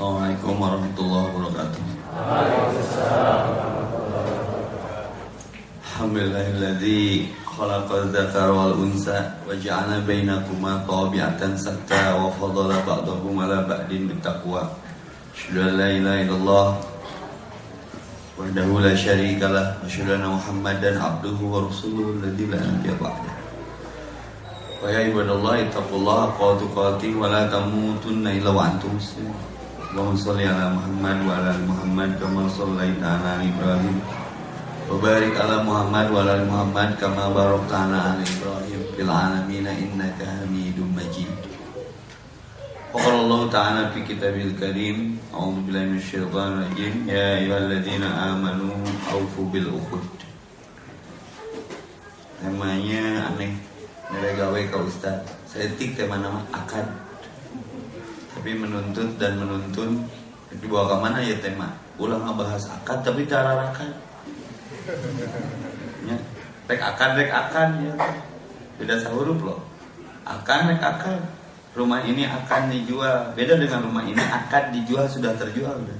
Assalamualaikum warahmatullahi wabarakatuh. Alhamdulillahilladzi khalaqa dzakara wal unsa wa ja'ala bainakuma tabi'atan satta wa fadala ba'dahum ala ba'din bittaqwa. Asyhadu an la ilaha illallah wahdahu la syarika lah wa asyhadu anna Muhammadan abduhu wa rasuluhu alladzi la nabiyya ba'dah. Wa ya ibadallah ittaqullaha tuqatih wa la tamutunna illa wa antum muslimun. Allahumma shalli ala Muhammad wa ala ali Muhammad kama shallaita ala Ibrahim wa barik ala Muhammad wa ala ali Muhammad kama barakta ala ali Ibrahim fil alamin innaka Hamidum Majid. وقال الله تعالى في كتابه الكريم أعوذ بالله من الشيطان الرجيم يا أيها الذين آمنوا أوفوا بالعقود Temanya aneh Nilai gawe ke Ustaz Saya tik tema nama akad tapi menuntut dan menuntun Dibawa ke mana? Ya tema. Ulang ngebahas akad tapi tararakan ya. Rek akad rek akad ya. Beda sahuruf loh. Akan rek akad. Rumah ini akan dijual. Beda dengan rumah ini akan dijual sudah terjual. Udah.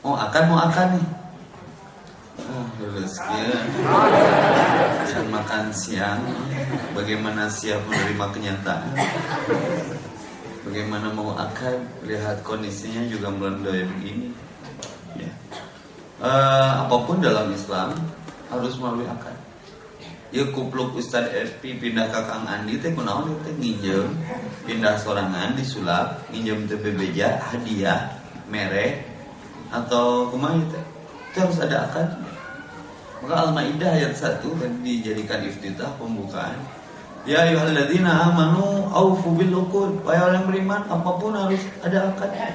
Oh akan mau akan nih. Saya makan siang Bagaimana siap menerima kenyataan Bagaimana mau akan Lihat kondisinya juga melandai begini ya. Uh, apa pun dalam Islam Harus melalui akad. Ya kupluk Ustad SP pindah ke Kang Andi teh kunaon teh nginjem. Pindah sorangan disulap nginjem teh bebeja hadiah merek atau kumaha teh? Itu harus ada akad. Maka Al-Maidah ayat 1 dan dijadikan iftitah pembukaan Ya ayyuhalladzina amanu aufu bil uqud wahai orang beriman apa pun harus ada akad ya.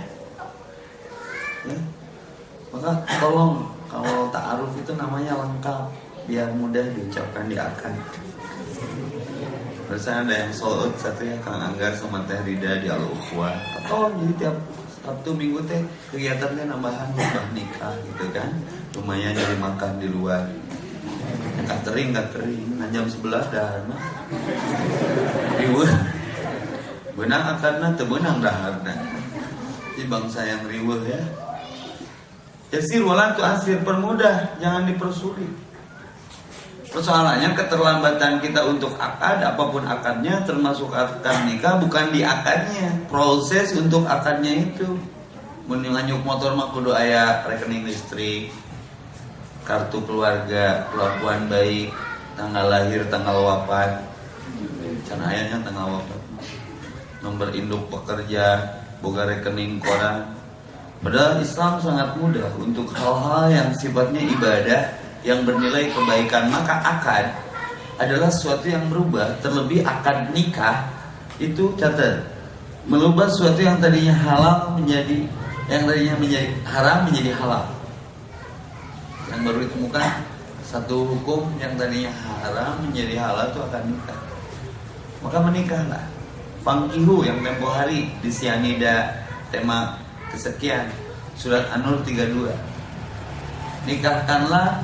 maka tolong kalau ta'aruf itu namanya lengkap biar mudah diucapkan di akan. Terus ada yang sold satu ya Kang Anggar sama Teh Rida di Al Ukhwa. Atau jadi tiap Sabtu Minggu teh kegiatannya nambahan khutbah nikah gitu kan. Lumayan jadi makan di luar. Catering catering nah, jam 11 dah mah. Benang akarna teu beunang daharna. Di bangsa yang riweuh ya. Yasir walan tu asir permudah, jangan dipersulit. Persoalannya keterlambatan kita untuk akad apa pun akadnya termasuk akad nikah bukan di akadnya proses untuk akadnya itu menyuk motor mah kudu aya rekening listrik kartu keluarga kelakuan baik tanggal lahir tanggal wafat. Can ayahnya tanggal wafat. Nomor induk pekerja boga rekening koran. Padahal Islam sangat mudah. Untuk hal-hal yang sifatnya ibadah yang bernilai kebaikan maka akad adalah sesuatu yang berubah. Terlebih akad nikah itu catat. Merubah sesuatu yang tadinya halal menjadi yang tadinya menjadi haram menjadi halal yang baru ditemukan satu hukum yang tadinya haram menjadi halal itu akan nikah. Maka menikahlah Fangkihu yang tempo hari di Sianida tema kesekian surat An-Nur 32 nikahkanlah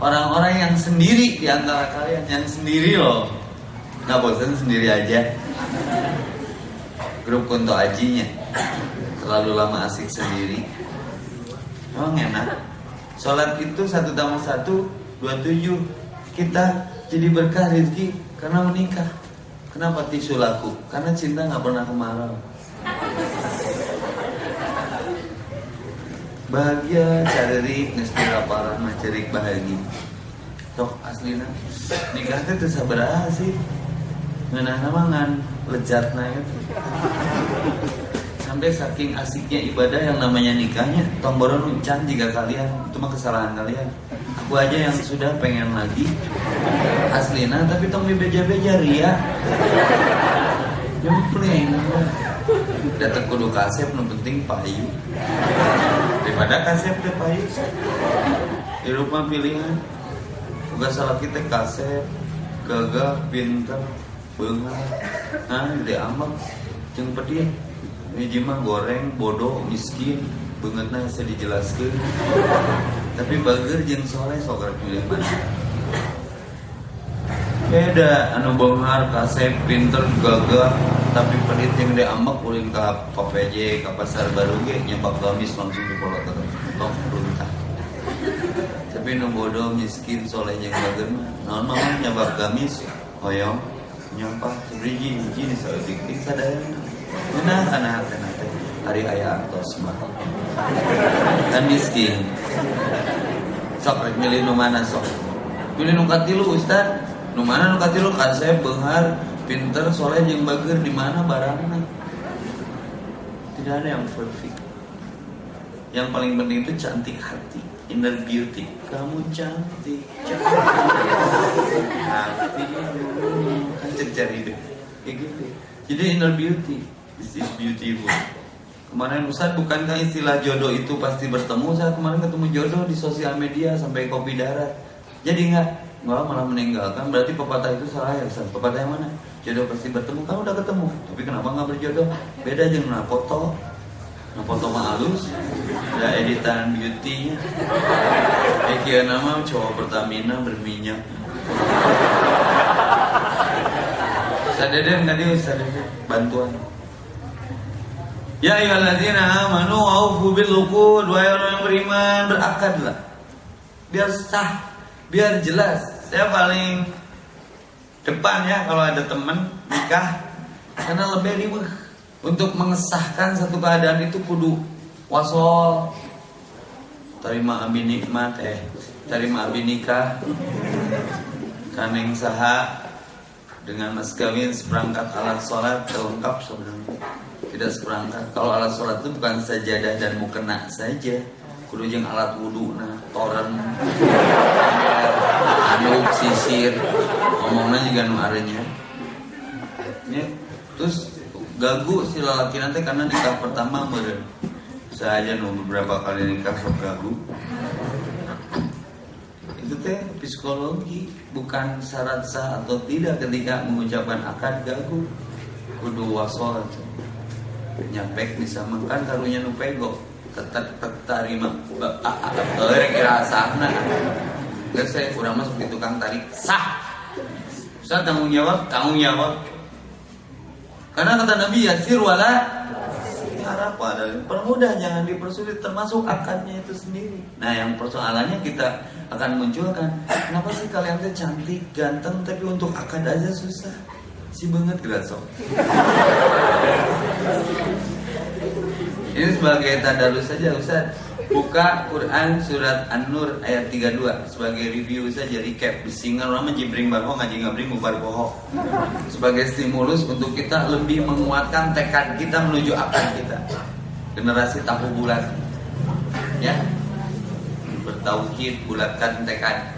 orang-orang yang sendiri di antara kalian yang sendiri loh. Nggak bosan sendiri aja. Grup kunto ajinya. Terlalu lama asik sendiri. Emang enak sholat itu satu tambah satu dua tujuh. Kita jadi berkah rezeki karena menikah. Kenapa tisu laku? Karena cinta nggak pernah kemarau. Bahagia cari ngesti laparan macerik bahagia. Tok aslina. Nikah teh teu sabaraha sih? Ngeunah mangan lezatna itu sampai saking asiknya ibadah yang namanya nikahnya tong boron uncan jika kalian. Itu mah kesalahan kalian. Aku aja yang sudah pengen lagi aslina tapi tong beja-beja ria. Jempling datang kudu kasep nu penting payu. Daripada kasep teh payu. Di rumah pilihan. Uga salah kita kasep gagah pinter bengar nah di amak jeung pedih hiji mah goreng bodoh miskin. Bangetna bisa dijelaskan tapi bager jeung soleh sok pilih mana. Beda anu benghar kasep pinter gagah. Tapi penit yang dia ambak ulin ke PPJ ke pasar baru ge nyebak gamis langsung dipolot ke tok runtah. Tapi nu bodoh miskin soleh yang bager naon mah nyebak gamis hoyong nyampah sebriji hiji di dik sadaya hari aya antos mah kan miskin. Sok milih nu mana sok? Pilih nu katilu ustad nu mana nu katilu kan saya benghar pinter soleh yang bager. Di mana barangnya? Tidak ada yang perfect. Yang paling penting itu cantik hati. Inner beauty. Kamu cantik cantik. Hati. Kan cari deh kayak gitu. Jadi inner beauty this is beautiful. Kemarin Ustaz bukankah istilah jodoh itu pasti bertemu Saya kemarin ketemu jodoh di sosial media sampai kopi darat. Jadi enggak Enggak malah meninggalkan. Berarti pepatah itu salah ya Ustaz Pepatah yang mana? Jodoh pasti bertemu. Kan udah ketemu. Tapi kenapa nggak berjodoh? Beda aja nah foto Nah foto mah halus Ada editan beauty-nya. Eki nama cowok Pertamina berminyak. Ustaz Deden tadi Ustaz Deden Bantuan Ya ayyuhalladzina amanu aufu bil uqud orang yang beriman berakadlah. Biar sah, biar jelas. Saya paling depan ya kalau ada teman nikah karena lebih riweh untuk mengesahkan satu keadaan itu kudu wasol terima abi nikmat eh terima abi nikah kaneng saha dengan mas kawin seperangkat alat sholat terlengkap sebenarnya tidak seperangkat. Kalau alat sholat itu bukan sajadah dan mukena saja. Kudu yang alat wudhu, nah, toren, anduk, sisir, ngomongnya juga nu arenya. Ya, terus gagu si lelaki nanti karena nikah pertama meren. Saya aja nu beberapa kali nikah sok gagu. Itu teh psikologi bukan syarat sah atau tidak ketika mengucapkan akad gagu kudu wasol nyapek bisa makan karunya nu pego tetap terima rek rasana Gak saya kurang masuk di tukang tarik sah! Ustaz tanggung jawab tanggung jawab. Karena kata Nabi Yasir wala harap adalah permudah jangan dipersulit termasuk akadnya itu sendiri. Nah yang persoalannya kita akan munculkan kenapa sih kalian tuh cantik ganteng tapi untuk akad aja susah si banget gerak sok ini sebagai tadarus saja Ustaz. Buka Quran surat An-Nur ayat 32 sebagai review saja recap. Bisingan orang menjibring baho ngaji ngabring bubar boho. Sebagai stimulus untuk kita lebih menguatkan tekad kita menuju akal kita. Generasi tahu bulat. Ya. Bertauhid, bulatkan tekad.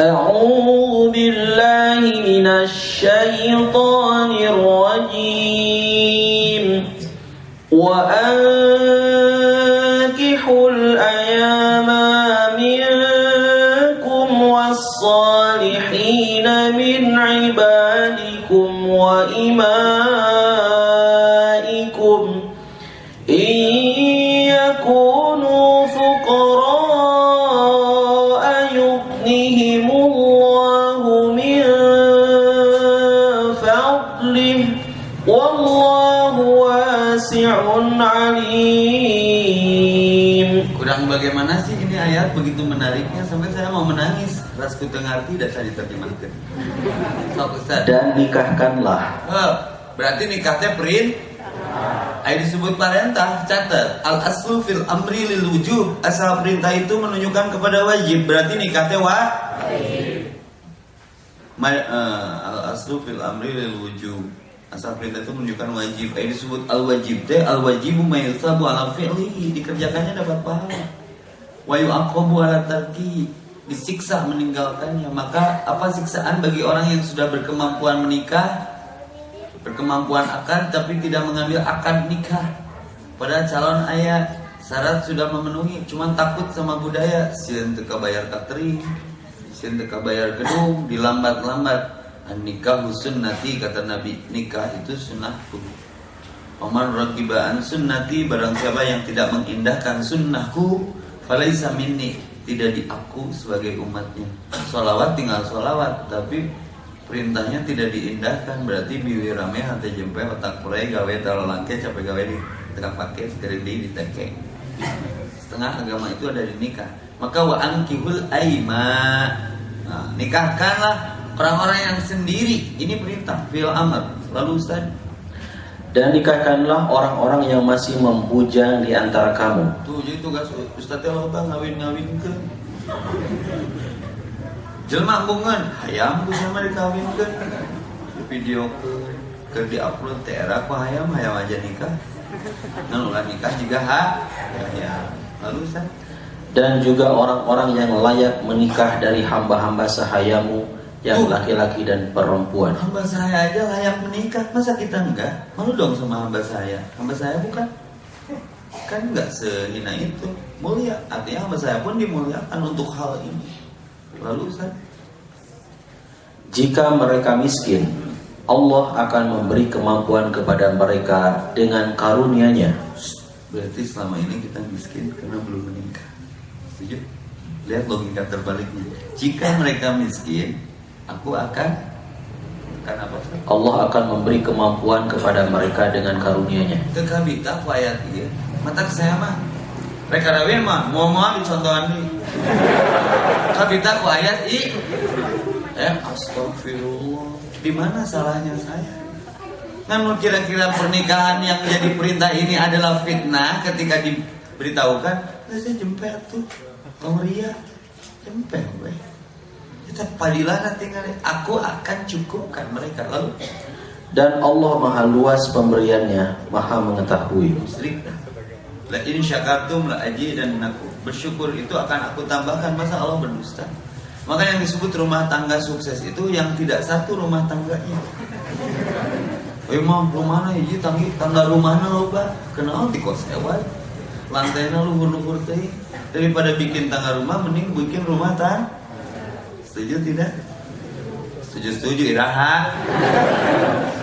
أعوذ بالله من الشيطان الرجيم. وأنكحوا الأيام منكم والصالحين من عبادكم وإمائكم wallahu wasi'un alim. Kurang bagaimana sih ini ayat? Begitu menariknya sampai saya mau menangis. Ras ku dengar dan saya diterjemahkan. Dan nikahkanlah. Oh, berarti nikahnya perin ah. Ayat disebut parentah, catat. Al aslu fil amri lil wujub. Asal perintah itu menunjukkan kepada wajib. Berarti nikahnya wa? Wajib. Eh, Al aslu fil amri lil wujub. Asal perintah itu menunjukkan wajib. Ayat disebut al wajib teh al wajibu mayusabu ala fi'lihi. Dikerjakannya dapat pahala. Wa yu'aqabu ala tarki. Disiksa meninggalkannya. Maka apa siksaan bagi orang yang sudah berkemampuan menikah berkemampuan akad tapi tidak mengambil akad nikah pada calon ayah syarat sudah memenuhi cuman takut sama budaya sieun teu bayar catering sieun teu bayar gedung dilambat-lambat nikah sunnati kata Nabi. Nikah itu sunnahku. Paman rakibaan sunnati barang siapa yang tidak mengindahkan sunnahku falaisa minni. Tidak di aku sebagai umatnya. Salawat tinggal salawat tapi perintahnya tidak diindahkan. Berarti biwi rame hati jempe otak purai gawe talalangke capek gawe di tengah paket kerindi di teke setengah agama itu ada di nikah. Maka wa angkihul aima. Nah, nikahkanlah orang-orang yang sendiri. Ini perintah fil amr. Lalu Ustaz? Dan nikahkanlah orang-orang yang masih membujang di antara kamu. Tuh jadi tugas Ustaz teh loba ngawin-ngawin ke? Jelma bungan hayam ku sama dikawinkeun di video ke? Ke di upload teh era ku hayam? Hayam aja nikah. Nah nikah juga ha? Ya lalu Ustaz? Dan juga orang-orang yang layak menikah dari hamba-hamba sahayamu Yang Tuh. laki-laki dan perempuan. Hamba saya aja layak menikah. Masa kita enggak? Malu dong sama hamba saya. Hamba saya bukan. Kan enggak sehina itu. Mulia. Artinya hamba saya pun dimuliakan untuk hal ini. Lalu Ustaz? Jika mereka miskin Allah akan memberi kemampuan kepada mereka dengan karunia-Nya. Berarti selama ini kita miskin karena belum menikah. Setuju? Lihat logika terbaliknya. Jika mereka miskin aku akan akan apa? Allah akan memberi kemampuan kepada mereka dengan karunia-Nya Teu kabita ku ayat ieu. Mata saya mah rek karawi mah mau mau dicontohan di. Kabita ku ayat i. Eh astagfirullah. Di mana salahnya saya? Kan kira-kira pernikahan yang jadi perintah ini adalah fitnah ketika diberitahukan, "Eh, saya jempet tuh. Kauria jempet we. Kita padilah tinggal aku akan cukupkan mereka. Lalu? Dan Allah maha luas pemberiannya Maha mengetahui. La in syakartum la aji dan aku bersyukur itu akan aku tambahkan. Masa Allah berdusta. Maka yang disebut rumah tangga sukses itu yang tidak satu rumah tangganya. Eh mah rumahna hiji tanggi tangga rumahna loba kenal di kos ewan. Lantainya luhur-luhur teh daripada bikin tangga rumah mending bikin rumah tang. Setuju tidak? Setuju setuju iraha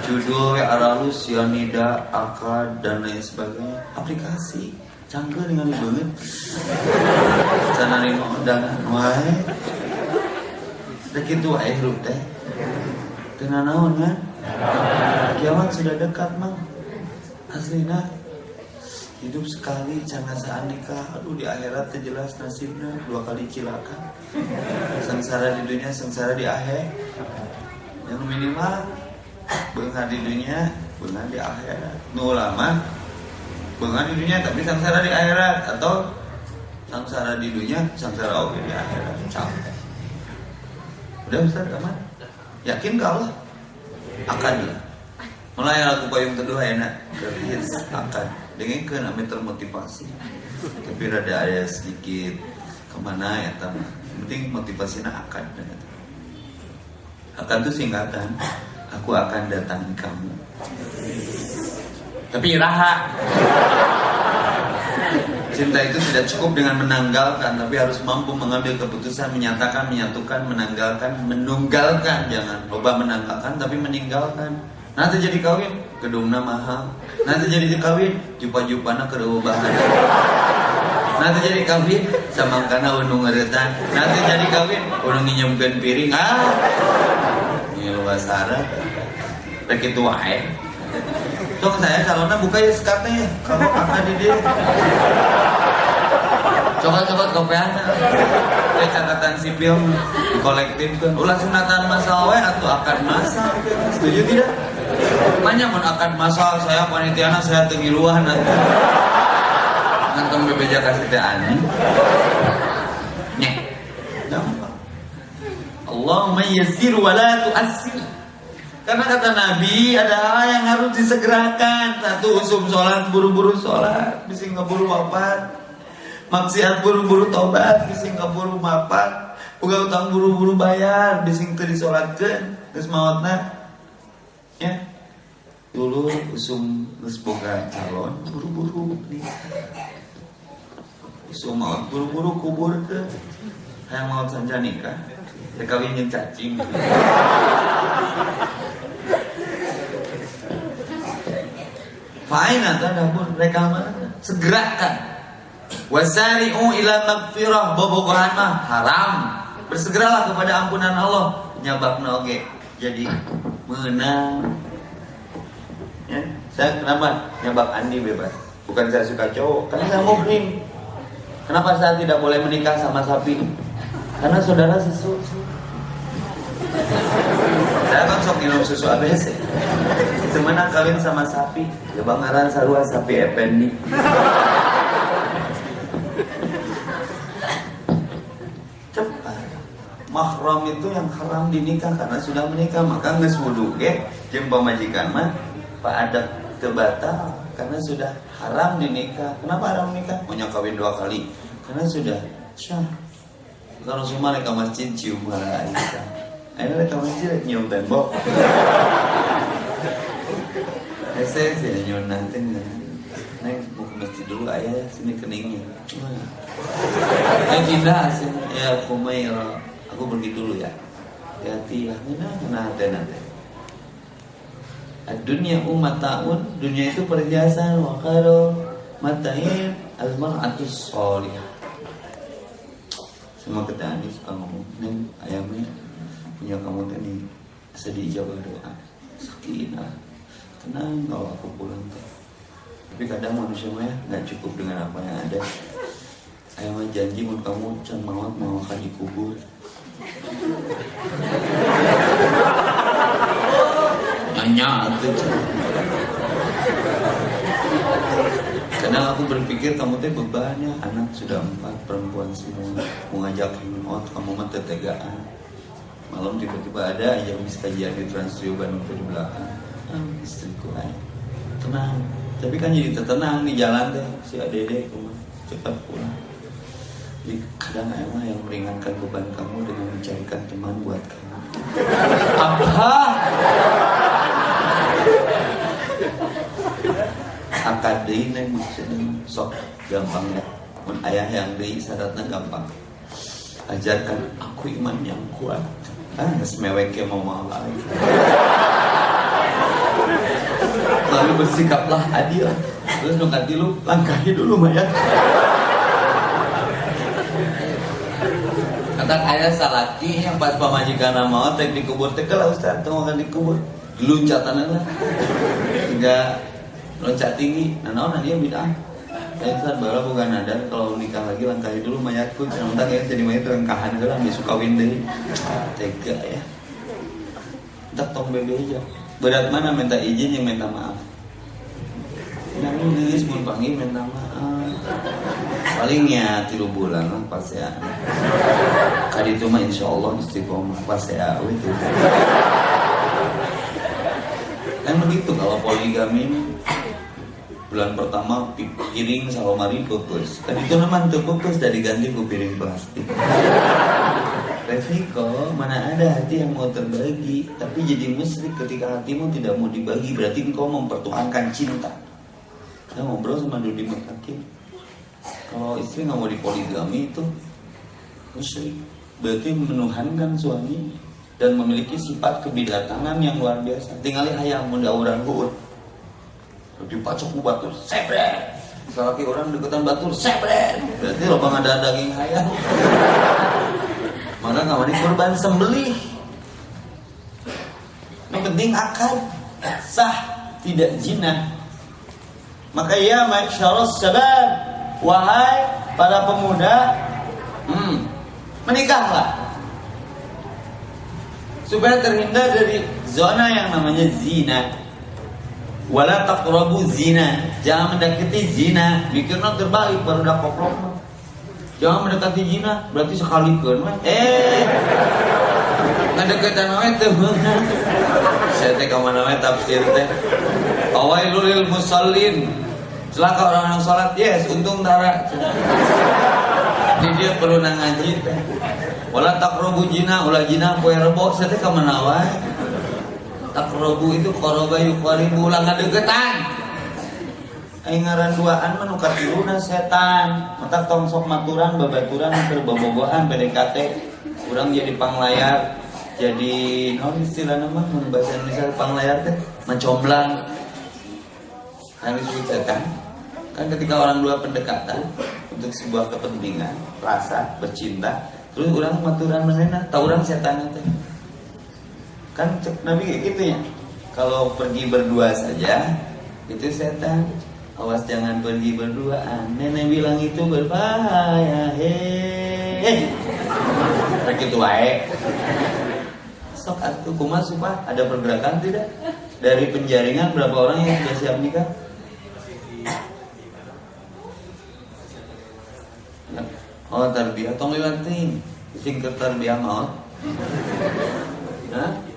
judul aralus cyanida akad dan lain sebagainya. Aplikasi canggih dengan banget. Canari undangan wae. Dek itu wae lu teh. Tengah naon kan Kiamat sudah dekat mang. Aslina Hidup sekali jangan saat Aduh di akhirat teh jelas nasibnya Dua kali cilaka. Sengsara di dunia sengsara di akhir. Yang minimal Bengar di dunia Bengar di akhirat. Nu lama Bengar di dunia tapi sengsara di akhirat. Atau Sengsara di dunia Sengsara oke di akhirat. Capek. Udah Ustaz aman? Yakin gak Allah? Akan. Lah Mulai lagu payung kedua enak. Hits akan Dengan ke namanya termotivasi Tapi rada ada sedikit Ke mana ya tam penting motivasinya akan. Akan itu singkatan Aku akan datangi kamu. Tapi raha. Cinta itu tidak cukup dengan menanggalkan Tapi harus mampu mengambil keputusan Menyatakan, menyatukan, menanggalkan Menunggalkan, jangan Loba menanggalkan tapi meninggalkan. Nanti jadi kawin, gedungna mahal. Nanti jadi kawin, jupa-jupana kerubahan Nanti jadi kawin, samangkana unung ngeretan. Nanti jadi kawin, unung nyinyemkeun piring. Ah, ini luar syarat Begitu wae Dong saya calonnya buka ya sekatnya ya Kalau kakak di dia. Coba-coba kopiannya Kayak catatan sipil Kolektif kan. Ulah sunatan masal we Atau akan masal Setuju tidak? Banyak mun akan masal Saya panitiana saya tengiluan nanti Ngantong bebeja kasih teh ani Nyeh Allahumma yassir wa la karena kata Nabi ada hal yang harus disegerakan. Satu usum sholat buru-buru sholat, bisa ngeburu wafat. Maksiat buru-buru tobat, bisa ngeburu wafat. Buka utang buru-buru bayar, bisa teu disolatkeun, geus maotna. Ya. Dulu usum geus boga calon, buru-buru. Usum maot buru-buru kubur ke. Hayang maot sanja nikah. Teu kawin jeung cacing. Fa'ina tadabur mereka mana? Segerakan. Wasari'u ila magfirah bobogohan mah haram. Bersegeralah kepada ampunan Allah. Nyabakna oge jadi menang ya. Saya kenapa nyabak Andi bebas? Bukan saya suka cowok karena saya muhrim kenapa saya tidak boleh menikah sama sapi? Karena saudara susu saya kan sok minum susu ABC. Semana kawin sama sapi ya bangaran sarua sapi ependi mahram itu yang haram dinikah karena sudah menikah maka nges wudu ge jeung pamajikan mah pak ada kebatal karena sudah haram dinikah. Kenapa haram menikah punya kawin dua kali. Karena sudah syah. Kalau semua mereka masjid cium malah Aisyah akhirnya mereka masjid nyium tembok. Ese sih nyium nanti. Neng mau ke masjid dulu ayah sini keningnya. Neng cinta sih ya Kumaira aku pergi dulu ya. Hati-hati lah. Nah nah nanti nanti dunia umat tahun dunia itu perhiasan. Wa khairu matain al mar'atus sholihah semua kita suka ngomong neng ayamnya punya kamu tadi sedih jawab doa. Sakinah tenang kalau aku pulang tuh tapi kadang manusia mah ya nggak cukup dengan apa yang ada. Ayamnya janji mau kamu can mau mau akan dikubur Nanya tuh. Kadang aku berpikir kamu teh bebannya anak sudah empat perempuan semua mau ngajak out kamu mah tetegaan malam tiba-tiba ada aja habis kajian di Trans Studio Bandung di belakang ah, istriku ay tenang tapi kan jadi tenang di jalan deh si adede rumah cepat pulang jadi kadang emang yang meringankan beban kamu dengan mencarikan teman buat kamu. Apa? Akad deui neng maksudnya sok gampang ya. Mun ayah yang deui syaratnya gampang. Ajarkan aku iman yang kuat. Ah, geus mewek ke mau lagi. Lalu bersikaplah adil. Terus nu lu langkahi dulu Maya. Kata ayah salaki yang pas pamajikan nama tek dikubur tek lah Ustaz tuh makan dikubur loncatan lah hingga loncat tinggi. Nah naon dia bid'ah Ustaz baru bukan ada kalau nikah lagi langkahi dulu mayatku jangan ya jadi mayat rengkahan lah besok kawin deh tega ya. Tak tong bebe aja. Berat mana minta izin yang minta maaf? Nangis mau panggil minta maaf. Palingnya tiga bulan lah pas ya. Kali itu mah insya Allah istiqomah pas ya itu kan begitu kalau poligami bulan pertama piring sama mari pupus kan itu memang tuh pupus dari ganti ke piring plastik. Resiko mana ada hati yang mau terbagi. Tapi jadi musyrik ketika hatimu tidak mau dibagi berarti engkau mempertuhankan cinta. Saya ngobrol sama Dodi Mutakin kalau istri nggak mau dipoligami itu musyrik. Berarti menuhankan suami dan memiliki sifat kebidatangan yang luar biasa. Tinggalin ayam muda orang buut dipacok batu sebret. Lagi orang deketan batu sebret. Berarti lo bang ada daging ayam. Maka kamu kurban sembelih. Yang penting akan sah tidak jinah maka ya masyaallah sabar. Wahai para pemuda hmm, menikahlah. Supaya terhindar dari zona yang namanya zina wala taqrabu zina. Jangan mendekati zina. Mikirnya terbalik baru dak koplok jangan mendekati zina berarti sekali kan eh! Ngadekatan wae teh saya teh ke mana wae tafsir teh awailul musallin. Celaka orang yang sholat, yes, untung tara. Dia perlu nang ngaji. Wala takrobu jina, ulah jina poe rebo, saya ke mana wae. Takrobu itu koroba yukaribu ulah ngadegetan. Aing ngaran duaan mah nu katiluna setan. Mata tong sok maturan babaturan keur bobogohan PDKT. Urang jadi panglayar, jadi naon istilahna mah mun bahasa Indonesia panglayar teh mencomblang disebut setan kan ketika orang dua pendekatan untuk sebuah kepentingan rasa bercinta terus orang maturan mengenal tahu orang setan itu kan cek Nabi kayak gitu ya. Kalau pergi berdua saja itu setan. Awas jangan pergi berduaan. Nenek bilang itu berbahaya. Hehehe itu wae. Sok atuh kumaha supah ada pergerakan tidak? Dari penjaringan berapa orang yang sudah siap nikah? Oh tarbiyah. Tong liwatin sing ke tarbiyah maut. Hah?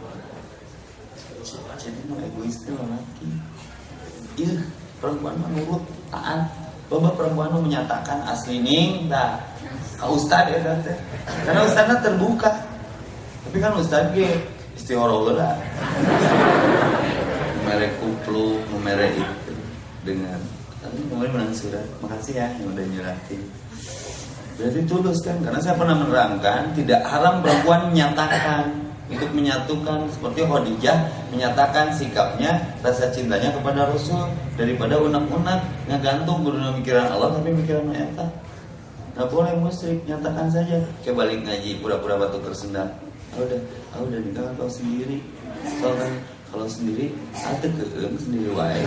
Jadi no egois itu laki Iya perempuan mah nurut taat. Bapak perempuan mah menyatakan asli ning dah. Ka ustad ya dah teh. Karena ustadnya terbuka. Tapi kan ustad ge istihoro lah. Merek kuplu, merek itu dengan tapi kemarin menang surat. Makasih ya yang udah nyuratin berarti tulus kan? Karena saya pernah menerangkan tidak haram perempuan menyatakan untuk menyatukan seperti Khadijah menyatakan sikapnya rasa cintanya kepada Rasul daripada unak-unak yang gantung guna mikiran Allah tapi mikiran ayat Nggak boleh musyrik, nyatakan saja. Kayak balik ngaji, pura-pura batu tersendat. Ah udah, ah udah nikah kau sendiri. Soalnya kalau sendiri, ada keem sendiri wae.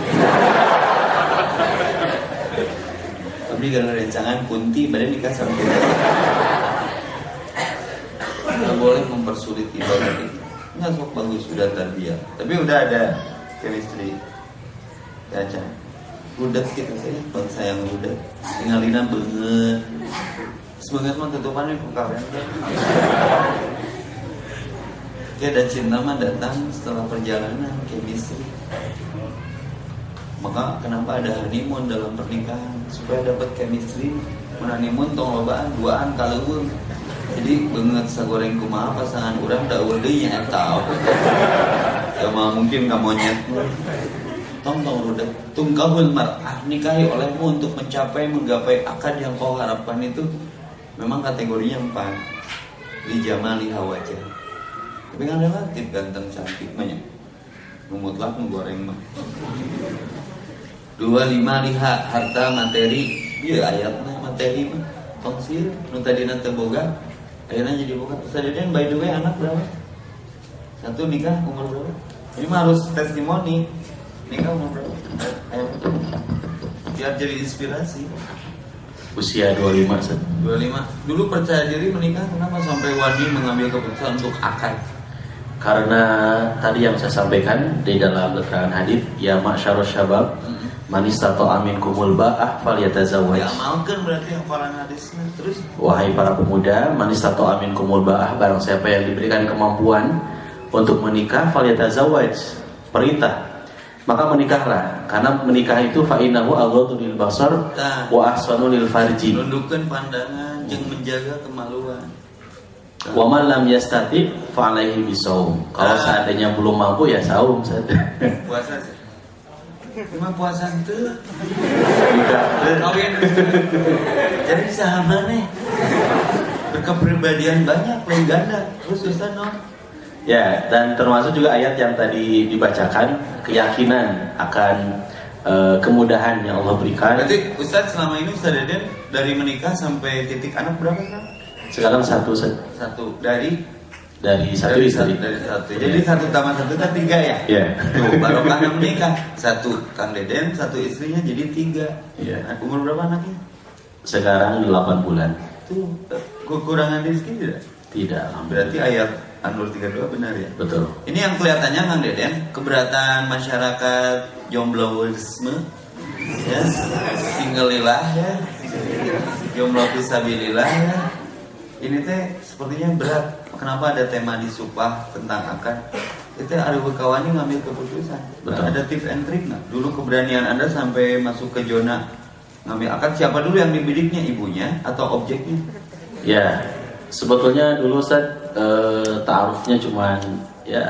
Tapi kalau rencangan kunti, badan nikah sama kita. Nggak boleh mempersulit ibadah itu. Nggak sok bagus, sudah tarbiyah. Tapi udah ada chemistry. Ya, Cang ludak gitu saya bangsa yang ludak tingalina banget sebagai mah tutupannya ku kalian Ya dan cinta mah datang setelah perjalanan chemistry. Maka kenapa ada honeymoon dalam pernikahan? Supaya dapat chemistry mun honeymoon tong lobaan duaan kaleuweung jadi banget sagoreng kumaha pasangan? Orang da deui nya eta. Ya mungkin nggak monyet. Tong tong rudak tungkahul mar'ah nikahi olehmu untuk mencapai menggapai akad yang kau harapkan itu memang kategorinya empat. Li jamali wajah tapi kan relatif ganteng cantik banyak memutlak menggoreng mah. Dua lima liha harta materi. Iya ayatnya materi mah. Tong sih nu tadi boga akhirnya jadi boga terus tadi by the way anak berapa? Satu nikah umur berapa? Ini mah harus testimoni. Nikah umur berapa? Ayo. Biar jadi inspirasi. Usia 25 Set. 25 dulu percaya diri menikah kenapa sampai wadi mengambil keputusan untuk akad? Karena tadi yang saya sampaikan di dalam keterangan hadis, ya masyarus syabab, manis tato amin kumul ba'ah fal yatazawwaj. diamalkan berarti hafalan hadisnya terus Wahai para pemuda, manis tato amin kumul ba'ah, barang siapa yang diberikan kemampuan untuk menikah fal yatazawwaj. Perintah. Maka menikahlah, karena menikah itu fa'inahu aghaddu lil basar wa ahsanu lil farji. Tundukkan pandangan yang menjaga kemaluan. Wa man lam yastati fa alaihi bisawm. Kalau Ah. seandainya belum mampu ya saum saja. Puasa sih. Cuma puasa itu. Jadi sahabat nih berkepribadian banyak, lain ganda. Terus Ustaz no. Ya, dan termasuk juga ayat yang tadi dibacakan keyakinan akan eh, kemudahan yang Allah berikan. Berarti Ustaz selama ini Ustaz Deden dari menikah sampai titik anak berapa kan? Sekarang satu Satu dari dari satu dari istri. satu, dari satu. Jadi satu tambah satu kan tiga ya? Ya. Tuh, barokah menikah satu Kang Deden, satu istrinya jadi tiga. Iya. Nah, Umur berapa anaknya? Sekarang 8 bulan. Tuh, kekurangan rezeki tidak? Tidak. Berarti ayat An-Nur 32 benar ya? Betul. Ini yang kelihatannya Kang Deden, keberatan masyarakat jombloisme ya, singlelilah ya, jomblo fisabilillah ya. Ini teh sepertinya berat. Kenapa ada tema di Supah tentang akad? Itu ada berkawannya ngambil keputusan. Betul. Ada tips and trick nggak? Dulu keberanian Anda sampai masuk ke zona ngambil akad siapa dulu yang dibidiknya ibunya atau objeknya? Ya, sebetulnya dulu Ustaz eh, ta'arufnya cuma ya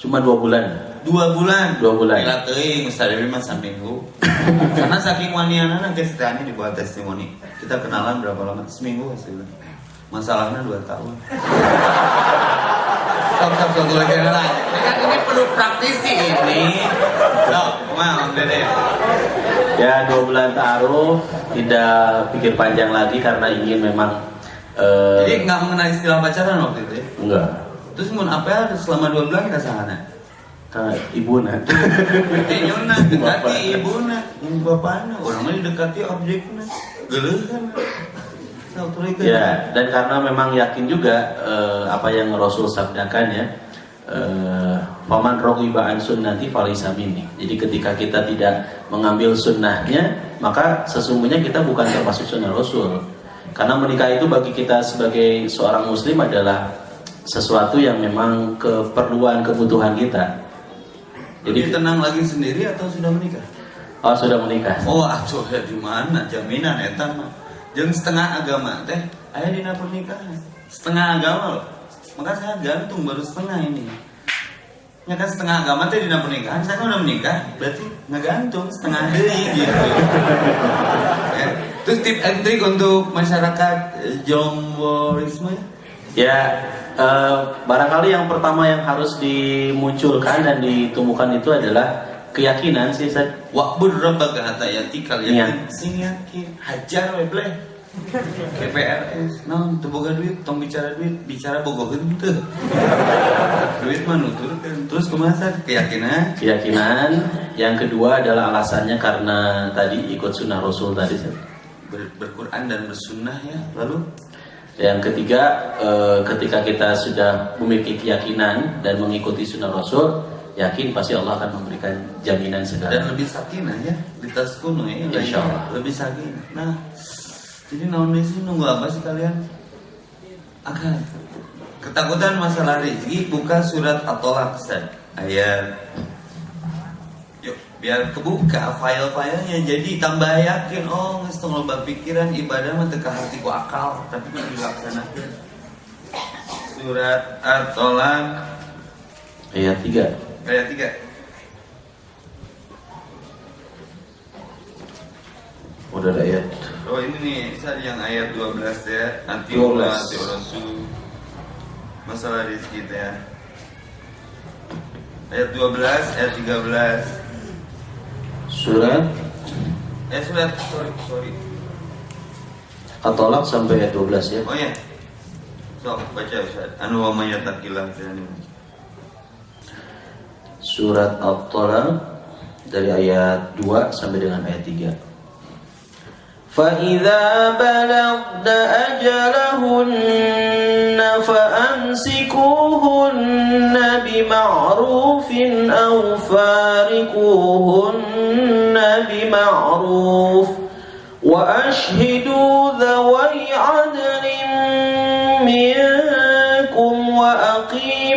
cuma dua bulan. dua bulan Dua bulan. Gila teuing Ustaz Dewi mah saminggu karena saking wanianana geus teh ani dibuat testimoni kita kenalan berapa lama seminggu hasilnya masalahnya dua tahun. Sok sok sok lagi lah kan ini perlu praktisi ini. Sok mau dede Ya dua bulan ta'aruf tidak pikir panjang lagi karena ingin memang eh, jadi nggak mengenal istilah pacaran waktu itu ya? Enggak. Terus mun apa selama dua bulan ke sana Nah, ibu nah. Nyona dekati ibu nak, bapaknya orang mah dekati objeknya, geuleuh kan. Sauturikeun. Ya, dan karena memang yakin juga eh, apa yang Rasul sabdakan ya, eh, paman rogiba an sunnati falisa minni. Jadi ketika kita tidak mengambil sunnahnya, maka sesungguhnya kita bukan termasuk sunnah Rasul. Karena menikah itu bagi kita sebagai seorang muslim adalah sesuatu yang memang keperluan kebutuhan kita. Jadi Jadi tenang lagi sendiri atau sudah menikah? oh sudah menikah. Oh, atuh ya di mana jaminan eta mah. Jeung setengah agama teh aya dina pernikahan. Setengah agama loh. Maka saya gantung baru setengah ini. Ya kan setengah agama teh dina pernikahan, saya kan udah menikah, berarti ngegantung setengah deui gitu. ya. Terus tip and trick untuk masyarakat eh, jomborisme Ya, eh, barangkali yang pertama yang harus dimunculkan dan ditumbuhkan itu adalah keyakinan sih, Ustaz. Wakbud rabbaka hatta yatikal yakin sing yakin hajar we bleh KPRS non teu boga duit tong bicara duit bicara bogoheun teu duit mah nuturkeun terus kumaha keyakinan Keyakinan. Yang kedua adalah alasannya karena tadi ikut sunnah Rasul tadi. Ustaz. ber, berquran dan bersunnah ya lalu Yang ketiga, eh, ketika kita sudah memiliki keyakinan dan mengikuti sunnah Rasul, yakin pasti Allah akan memberikan jaminan dan segala. lebih sakinah ya di tas kuno ya Insya Allah. lebih sakinah nah jadi naon sih nunggu apa sih kalian akan ketakutan masalah rezeki buka surat at-tolak Ustaz. ayat yuk biar kebuka file-filenya jadi tambah yakin oh nggak loba pikiran ibadah mah teu hati ku akal tapi kudu dilaksanakeun surat at-tolak Ayat 3. Ayat 3 Udah ada ayat. Oh ini nih Ustaz yang ayat 12 ya. Nanti 12. Allah, nanti Rasul Masalah rezeki ya. Ayat 12, ayat 13 Surat? Eh surat, sorry, sorry. At-Tolak sampai ayat 12 ya. Oh ya Sok, baca Ustaz. Anu wa mayatakillah Surat At-Tolak dari ayat 2 sampai dengan ayat 3. فإذا بلغن أجلهن فأمسكوهن بمعروف أو فارقوهن بمعروف وأشهدوا ذوي عدل منكم وأقيموا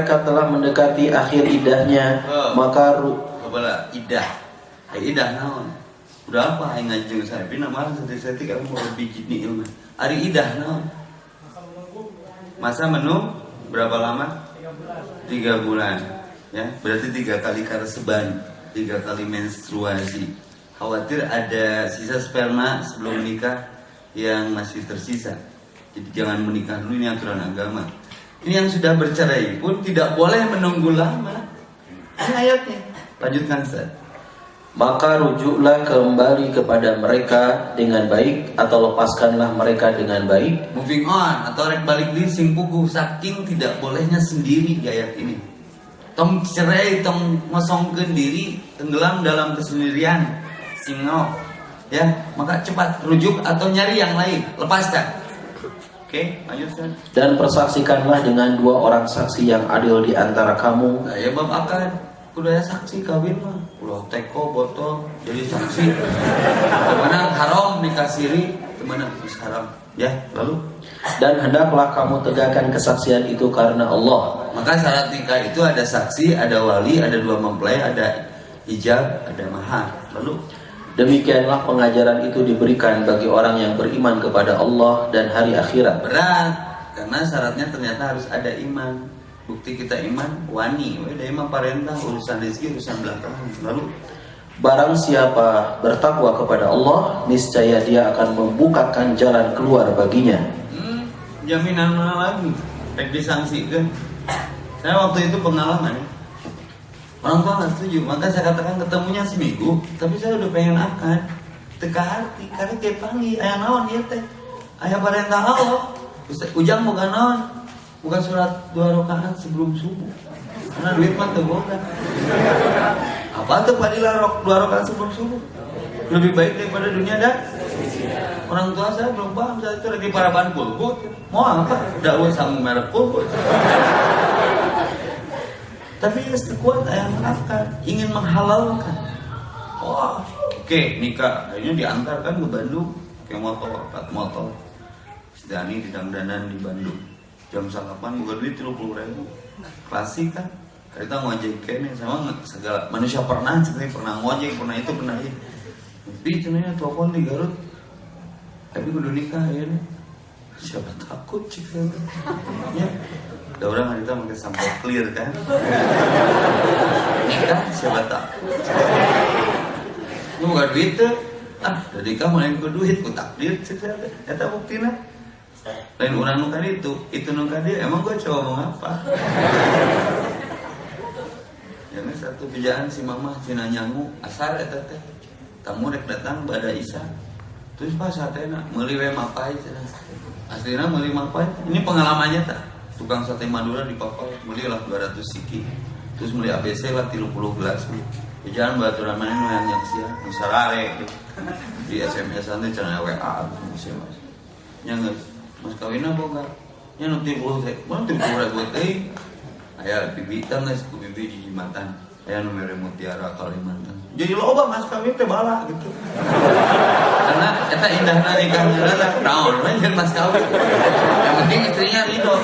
mereka telah mendekati akhir idahnya, Oh. maka ru- Kepala idah. Idah naon? Udah apa? Yang ngajeng saya. Bina malah senti-senti kamu mau bijit nih ilmu. Ari idah naon? Masa menung berapa lama? Tiga bulan. Ya berarti tiga kali kareseban tiga kali menstruasi. Khawatir ada sisa sperma sebelum menikah yang masih tersisa. Jadi jangan menikah dulu ini aturan agama ini yang sudah bercerai pun tidak boleh menunggu lama. Ini ayatnya lanjutkan Ustaz. Maka rujuklah kembali kepada mereka dengan baik atau lepaskanlah mereka dengan baik. Moving on atau rek balik di sing puguh saking tidak bolehnya sendiri di ayat ini. Tong cerai tong ngosongkeun diri tenggelam dalam kesendirian. Singo. Ya maka cepat rujuk atau nyari yang lain. Lepaskan oke lanjut Ustaz. dan persaksikanlah dengan dua orang saksi yang adil di antara kamu. Nah, ya bab akan kudu saksi kawin mah ulah teko botol jadi saksi. Mana haram nikah siri. Ke mana sekarang ya lalu? Dan hendaklah kamu tegakkan kesaksian itu karena Allah. Maka syarat nikah itu ada saksi ada wali ada dua mempelai ada hijab ada mahar. Lalu Demikianlah pengajaran itu diberikan bagi orang yang beriman kepada Allah dan hari akhirat. Berat, karena syaratnya ternyata harus ada iman. Bukti kita iman, wani, ada iman parentah, urusan rezeki, urusan belakangan. Lalu Barang siapa bertakwa kepada Allah, niscaya dia akan membukakan jalan keluar baginya. Hmm, jaminan mana lagi? Kayak disangsikan. Saya waktu itu pengalaman ya. Orang tua nggak setuju, maka saya katakan ketemunya seminggu, tapi saya udah pengen akad. Teka hati, karena kayak panggil, ayah naon dia teh. Ayah perintah Allah. Ujang bukan naon, bukan surat dua rakaat sebelum subuh. Karena duit mah bukan. Apa tuh padilah rok dua rakaat sebelum subuh? Lebih baik daripada dunia dah. Orang tua saya belum paham saat itu lagi paraban kulkut. Mau apa? Daun sama merek kulkut. Tapi ya sekuat yang menafkah ingin menghalalkan. Wah, oke nikah akhirnya diantarkan ke Bandung ke motor, empat motor. Sedani di Dangdanan di Bandung. Jam sarapan buka duit tiga puluh ribu. Klasik kan? Kita ngojek kene sama segala manusia pernah cerita pernah ngojek pernah itu pernah itu. Tapi cenanya telepon di Garut. Tapi kudu nikah ya nih. Siapa takut cik ya ada orang kita pakai sampo clear kan? Nikah siapa tak? Lu bukan duit tuh ah dari kamu yang ke duit ku takdir eta buktina lain orang nuka itu. Itu nuka dia. Emang gue coba mau apa? Ya ini satu kerjaan si mama cina nyangu asar eta teh tamu rek datang pada isa. Terus pas satena meuli we mapai aslinya meuli mapai ini pengalamannya tak tukang sate Madura di Papua beli lah 200 siki. Terus beli ABC lah 30 gelas. Jangan batu ramai yang yang sia musarare di SMS nanti channel WA bisa mas. Yang mas. Kawin apa enggak ya nanti puluh saya mana nanti puluh ribu teh ayah bibitan lah suku bibi di jimatan. Ayah nomor mutiara Kalimantan. Jadi loba mas kawin teh bala gitu. Karena kita indah nikahnya lah tahun mas kawin. Yang penting istrinya ridho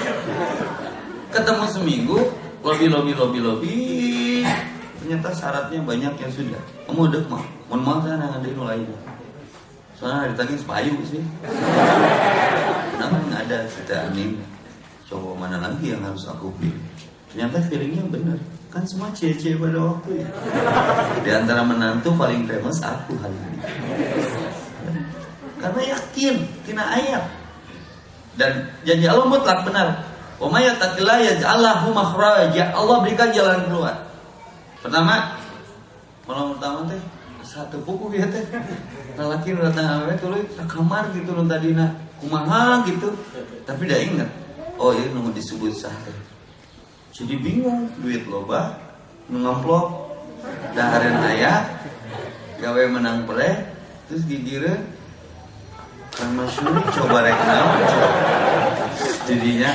ketemu seminggu lobby lobby lobby lobby. Ternyata syaratnya banyak yang sudah. Kamu udah mah mohon maaf saya nggak ada mulai soalnya tadi sepayu sih. Kenapa nggak ada? Tidak anim coba mana lagi yang harus aku pilih ternyata feelingnya benar. Kan semua cewek pada waktu ya di antara menantu paling famous aku hari ini. Karena yakin kena ayat dan janji Allah mutlak benar Wa may yattaqillah yaj'allahu makhraja. Allah berikan jalan keluar. Pertama, malam pertama teh satu buku ya teh. Lalaki datang awewe tuluy kamar gitu nu tadina kumaha gitu. Tapi dah ingat. Oh iya nunggu disebut sah teh. Jadi bingung duit loba nu ngamplop daharen aya gawe menang pele terus gigireun kan masyuri coba rek naon jadinya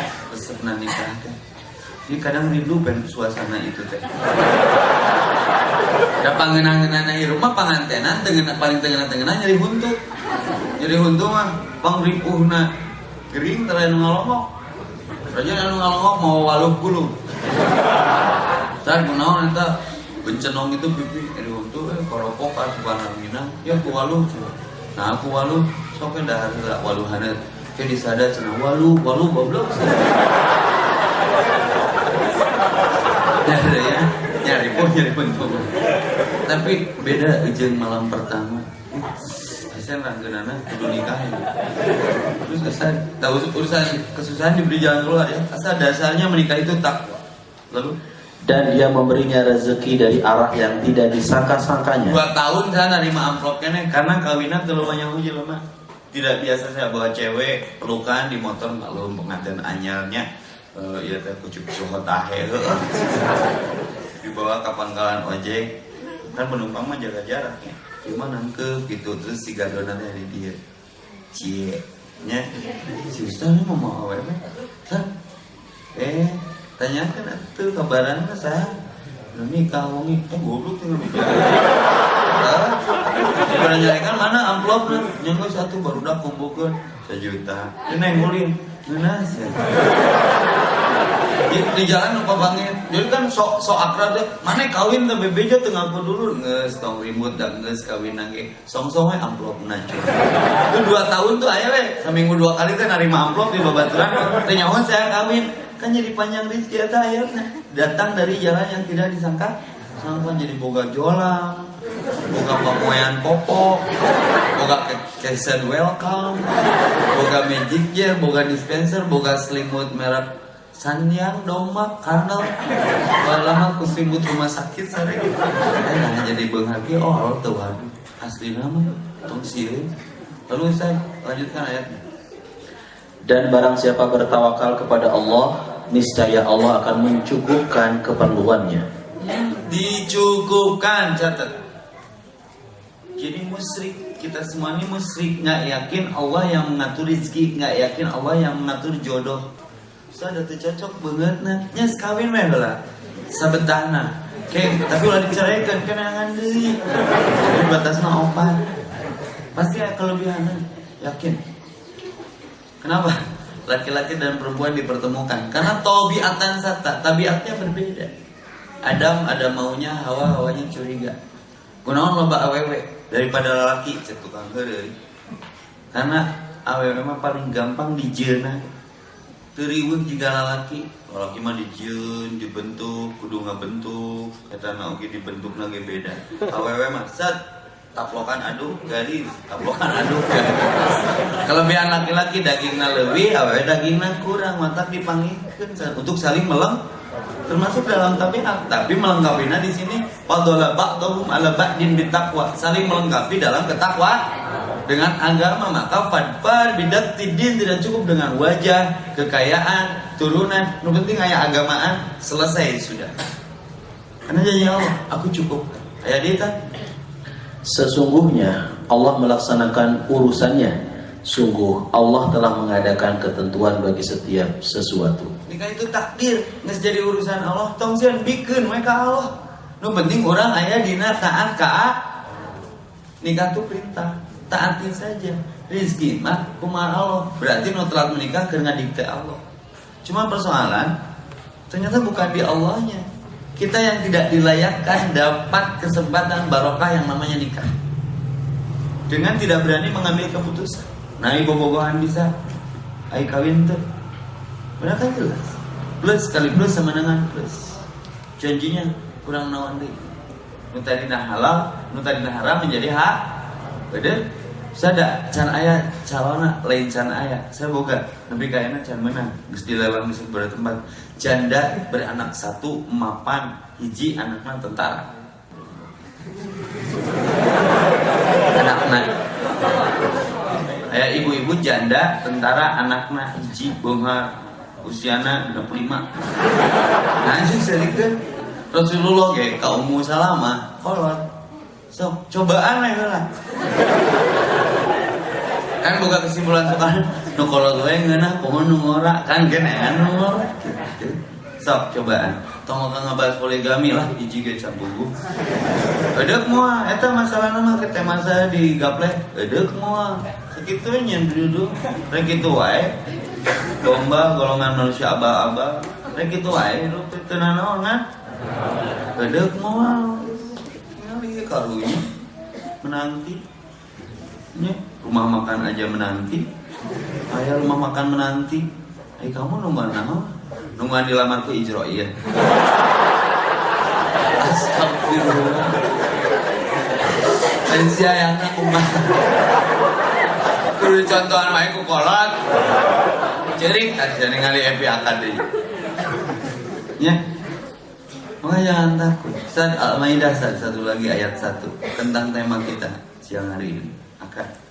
pernah nikah teh. Ini kadang rindu ben suasana itu teh. Da pangenang-ngenana di rumah pangantenan dengan paling tengah-tengah nyeri huntu. Nyeri huntu mah pang ripuhna kering terakhir ngalongok. Raja anu ngalongok mau waluh gulung. Saat kunaon eta bencenong itu pipi di huntu eh korokok ka subhanallah ya ku waluh. Nah aku waluh sok dah waluhana ke disada cenah walu walu goblok. Nyari ya nyari pun nyari bentuk tapi beda ujung malam pertama. Saya langganana kudu nikah terus asal tahu urusan kesusahan diberi jalan keluar ya. Asal dasarnya menikah itu takwa. Lalu? Dan dia memberinya rezeki dari arah yang tidak disangka-sangkanya. Dua tahun saya nerima amplopnya karena kawinan terlalu banyak uji lemah tidak biasa saya bawa cewek pelukan di motor maklum pengantin anyarnya. Uh, ya teh kucuk tahe dibawa ke pangkalan ojek kan penumpang mah jaga jarak ya. Cuma nangkep gitu terus si gadonannya di dia. Cie nya si Ustaz mau mau apa kan eh tanyakan tuh kabaran saya ini kamu nih eh goblok tinggal nyarikan mana amplopnya? Nyanggo satu baru dah kumpulkan sejuta. Ini yang. Genas ya. Di, di jalan apa banget? Jadi kan sok sok akrab deh. Mana kawin tuh bebeja tengah aku dulu nges tong ribut dan nges kawin nangge. Song songnya amplop najo. Itu dua tahun tuh ayah weh. Seminggu dua kali kan nerima amplop di babaturan. Tanya saya kawin. Kan jadi panjang rezeki ya akhirnya. Datang dari jalan yang tidak disangka. Sangka jadi boga jolang boga pamoyan popok boga keset welcome. Boga magic jar boga dispenser boga selimut merek Sanyang, Domak, Karnel. Lama aku selimut rumah sakit sare. Gitu Eh jadi benghaki Oh Allah tuh waduh Asli nama Tong Lalu saya lanjutkan ayatnya. Dan barang siapa bertawakal kepada Allah Niscaya Allah akan mencukupkan keperluannya. Dicukupkan catat jadi musyrik kita semua ini musyrik nggak yakin Allah yang mengatur rezeki nggak yakin Allah yang mengatur jodoh sudah tuh cocok banget nah nyes kawin meh lah Oke, tapi udah diceraikan kenangan deh. Jadi batasnya opat. Pasti ya kelebihan yakin. Kenapa? Laki-laki dan perempuan dipertemukan karena tabiatan sata, tabiatnya berbeda. Adam ada maunya, Hawa hawanya curiga. Gunawan loba awewe daripada lelaki tukang karena awewe mah paling gampang dijena. Teriweuh jika lelaki. Lelaki mah dijeun dibentuk kudu bentuk kata oke dibentuk lagi beda. Awewe mah set. Taplokan aduk garis taplokan aduk. Garis biar laki-laki dagingnya lebih awewe dagingnya kurang. Mata dipanggilkan untuk saling meleng termasuk dalam tabiat tapi melengkapinya di sini fadola ba'dhum ala ba'din bitaqwa. Saling melengkapi dalam ketakwa dengan agama. Maka fadfar bidat tidin tidak cukup dengan wajah kekayaan turunan. Nu penting aya agamaan selesai sudah. Karena janji Allah aku cukup. Ayat dia sesungguhnya Allah melaksanakan urusannya sungguh Allah telah mengadakan ketentuan bagi setiap sesuatu. Nikah itu takdir nggak jadi urusan Allah. Tong sian bikin mereka Allah. Nu penting orang ayah dina taat ka nikah itu perintah taati saja. Rizki mah kumar Allah. Berarti nu telat menikah karena dikte Allah. Cuma persoalan ternyata bukan di Allahnya. Kita yang tidak dilayakkan dapat kesempatan barokah yang namanya nikah. Dengan tidak berani mengambil keputusan nah ibu bogohan bisa ayo kawin tuh Benar kan jelas. Plus kali plus sama dengan plus. Janjinya kurang nawan deh. Tadi halal, nu tadi haram menjadi hak. Beda. Sada can ayah calona lain can ayah. Saya boga tapi kayaknya can menang. Gus dilelang di sebuah tempat. Janda beranak satu mapan hiji anaknya tentara. Anak-anak Ayah ibu-ibu janda tentara anaknya hiji bongar usiana 25 nah anjing selikeun Rasulullah ge kaum Ummu Salamah kolot. So cobaan lah lah kan buka kesimpulan sekarang nu kolot we ngeunah kumaha nu ngora kan genean nu ngora sok cobaan tong ka ngabahas poligami lah hiji ge cambugu edek moal eta masalah nama ke masa di gaplek. Edek moal sakitu nya duduk. Rek kitu wae. Domba golongan manusia aba-aba. Rek kitu wae lu teu nanaon bedek moal ngali karunya. Menanti. Nya rumah makan aja menanti. Ayah rumah makan menanti. Ay kamu nungguan naon nungguan dilamar ku Ijroil Astagfirullah. Dan siayangnya kumah Kudu contohan main ku kolot. Cerik tadi saya ningali Epi akad Ya. Maka jangan takut. Saat Al-Maidah satu lagi ayat satu Tentang tema kita siang hari ini. Akad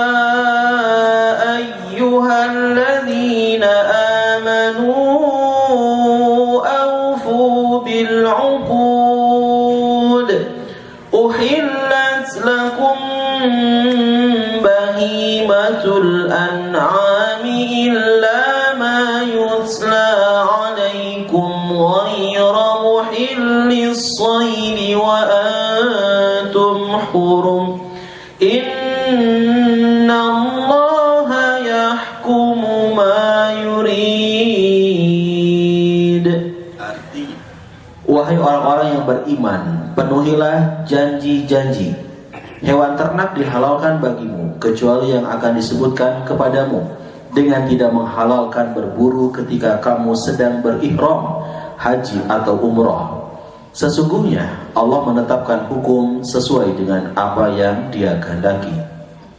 وأنتم حرم إن الله يحكم ما يريد Wahai orang-orang yang beriman, penuhilah janji-janji Hewan ternak dihalalkan bagimu kecuali yang akan disebutkan kepadamu dengan tidak menghalalkan berburu ketika kamu sedang berihram haji atau umroh. Sesungguhnya Allah menetapkan hukum sesuai dengan apa yang Dia kehendaki.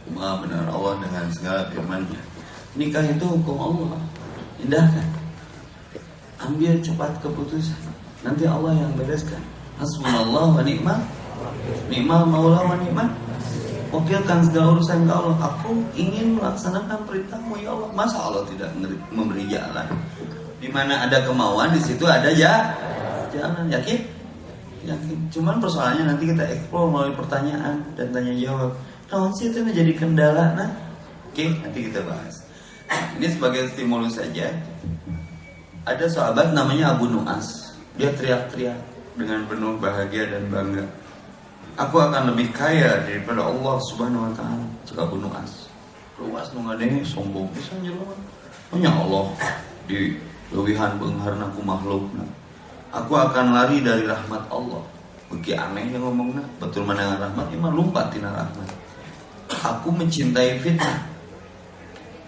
Maha benar Allah dengan segala firman-Nya. Nikah itu hukum Allah. Indahkan. Ambil cepat keputusan. Nanti Allah yang bereskan. Hasbunallah wa ni'mal Nikmal maula wa nikmat Wakilkan segala urusan ke Allah Aku ingin melaksanakan perintahmu ya Allah Masa Allah tidak memberi jalan di mana ada kemauan di situ ada ya jalan yakin yakin cuman persoalannya nanti kita explore melalui pertanyaan dan tanya jawab nah sih itu menjadi kendala nah oke nanti kita bahas ini sebagai stimulus saja ada sahabat namanya Abu Nuas dia teriak-teriak dengan penuh bahagia dan bangga aku akan lebih kaya daripada Allah Subhanahu wa taala. Cek bunuh as. Luas nu ngadenge sombong pisan jelema. Hanya Allah di lewihan beungharna ku makhlukna. Aku akan lari dari rahmat Allah. Bagi aneh yang ngomongna, betul mana rahmat ima lumpat tina rahmat. Aku mencintai fitnah.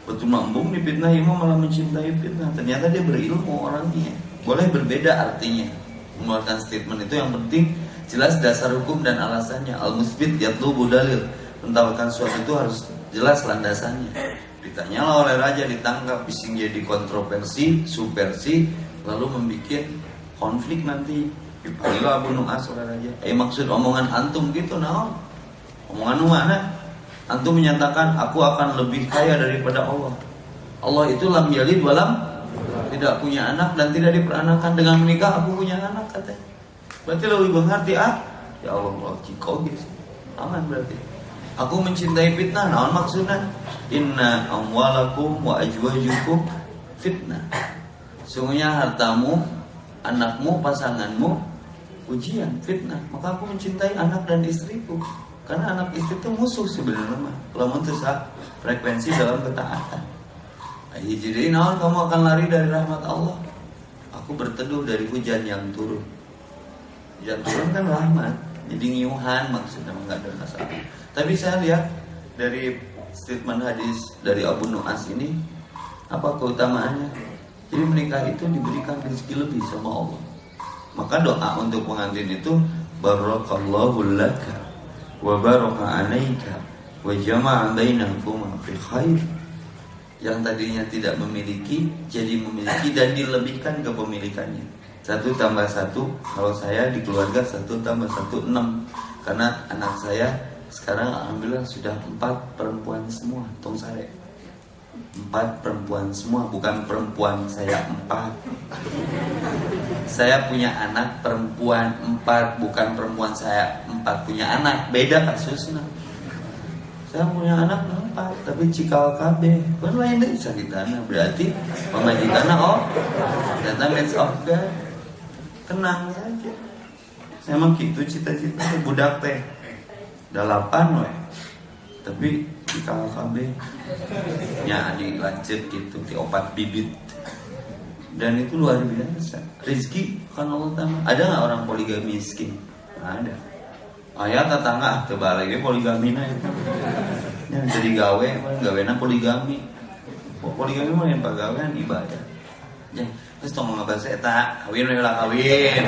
Betul mambung di fitnah ima malah mencintai fitnah. Ternyata dia berilmu orangnya. Boleh berbeda artinya. Mengeluarkan statement itu yang penting jelas dasar hukum dan alasannya al musbit yatlubu dalil mentawakkan suatu itu harus jelas landasannya ditanyalah oleh raja ditangkap bising jadi kontroversi subversi lalu membuat konflik nanti. Dipanggil Abu Nu'as eh maksud omongan antum gitu nah omongan mana antum menyatakan aku akan lebih kaya daripada Allah. Allah itu lam yalid walam tidak punya anak dan tidak diperanakan. Dengan menikah aku punya anak katanya. Berarti lebih mengerti ah Ya Allah Allah kau gitu. Aman berarti. Aku mencintai fitnah Nah maksudnya? Inna amwalakum wa ajwajukum fitnah. Sungguhnya hartamu Anakmu, pasanganmu Ujian, fitnah. Maka aku mencintai anak dan istriku. Karena anak istri itu musuh sebenarnya Kalau mau frekuensi dalam ketaatan. Jadi nah, kamu akan lari dari rahmat Allah. Aku berteduh dari hujan yang turun. Hujan turun kan rahmat. Jadi ngiuhan maksudnya nggak ada masalah. Tapi saya lihat dari statement hadis dari Abu Nuas ini apa keutamaannya jadi menikah itu diberikan rezeki lebih sama Allah. Maka doa untuk pengantin itu barakallahu laka wa baraka alaika wa jama'a bainakuma fi khair. Yang tadinya tidak memiliki jadi memiliki dan dilebihkan kepemilikannya satu tambah satu kalau saya di keluarga satu tambah satu enam. Karena anak saya sekarang alhamdulillah sudah empat perempuan semua tong sare empat perempuan semua bukan perempuan saya empat. Saya punya anak perempuan empat bukan perempuan saya empat. Punya anak beda kasusnya. Saya punya anak empat tapi cikal KB. Kan lain dari sakit berarti pemajikan oh ternyata means of God tenang aja. Emang gitu cita-cita budak teh delapan weh tapi di KKB nya dilanjut gitu di opat bibit dan itu luar biasa rezeki kan Allah tahu ada nggak orang poligami miskin ada ayat tetangga coba lagi poligami nah itu ya, jadi gawe gawe na poligami poligami mah yang pegawaian ibadah ya Terus tong ngabas eta, kawin we ulah kawin.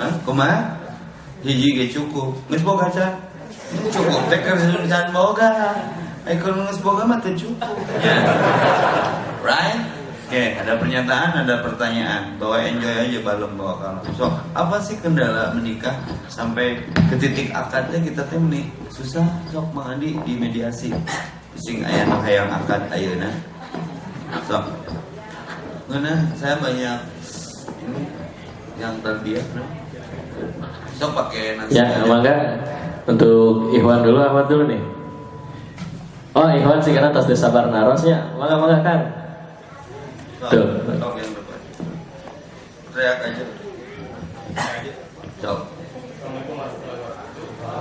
Hah? Kumaha? Hiji ge cukup. Geus boga can? Cukup teh keur can boga. Ekor geus boga mah teh cukup. Ya. Right? Oke, ada pernyataan, ada pertanyaan. Bawa enjoy aja balem bawa kamu. So, apa sih kendala menikah sampai ke titik akadnya kita teh susah sok Mang Andi di mediasi. Sing aya nu hayang akad ayeuna. Sok. Karena saya banyak ini yang terbiak no? Sok pakai nasi. Ya, maka untuk Ikhwan dulu, Ahmad dulu nih. Oh, Ikhwan sih karena tas desa sabar narosnya. Mangga mangga kan. Tuh. Teriak aja.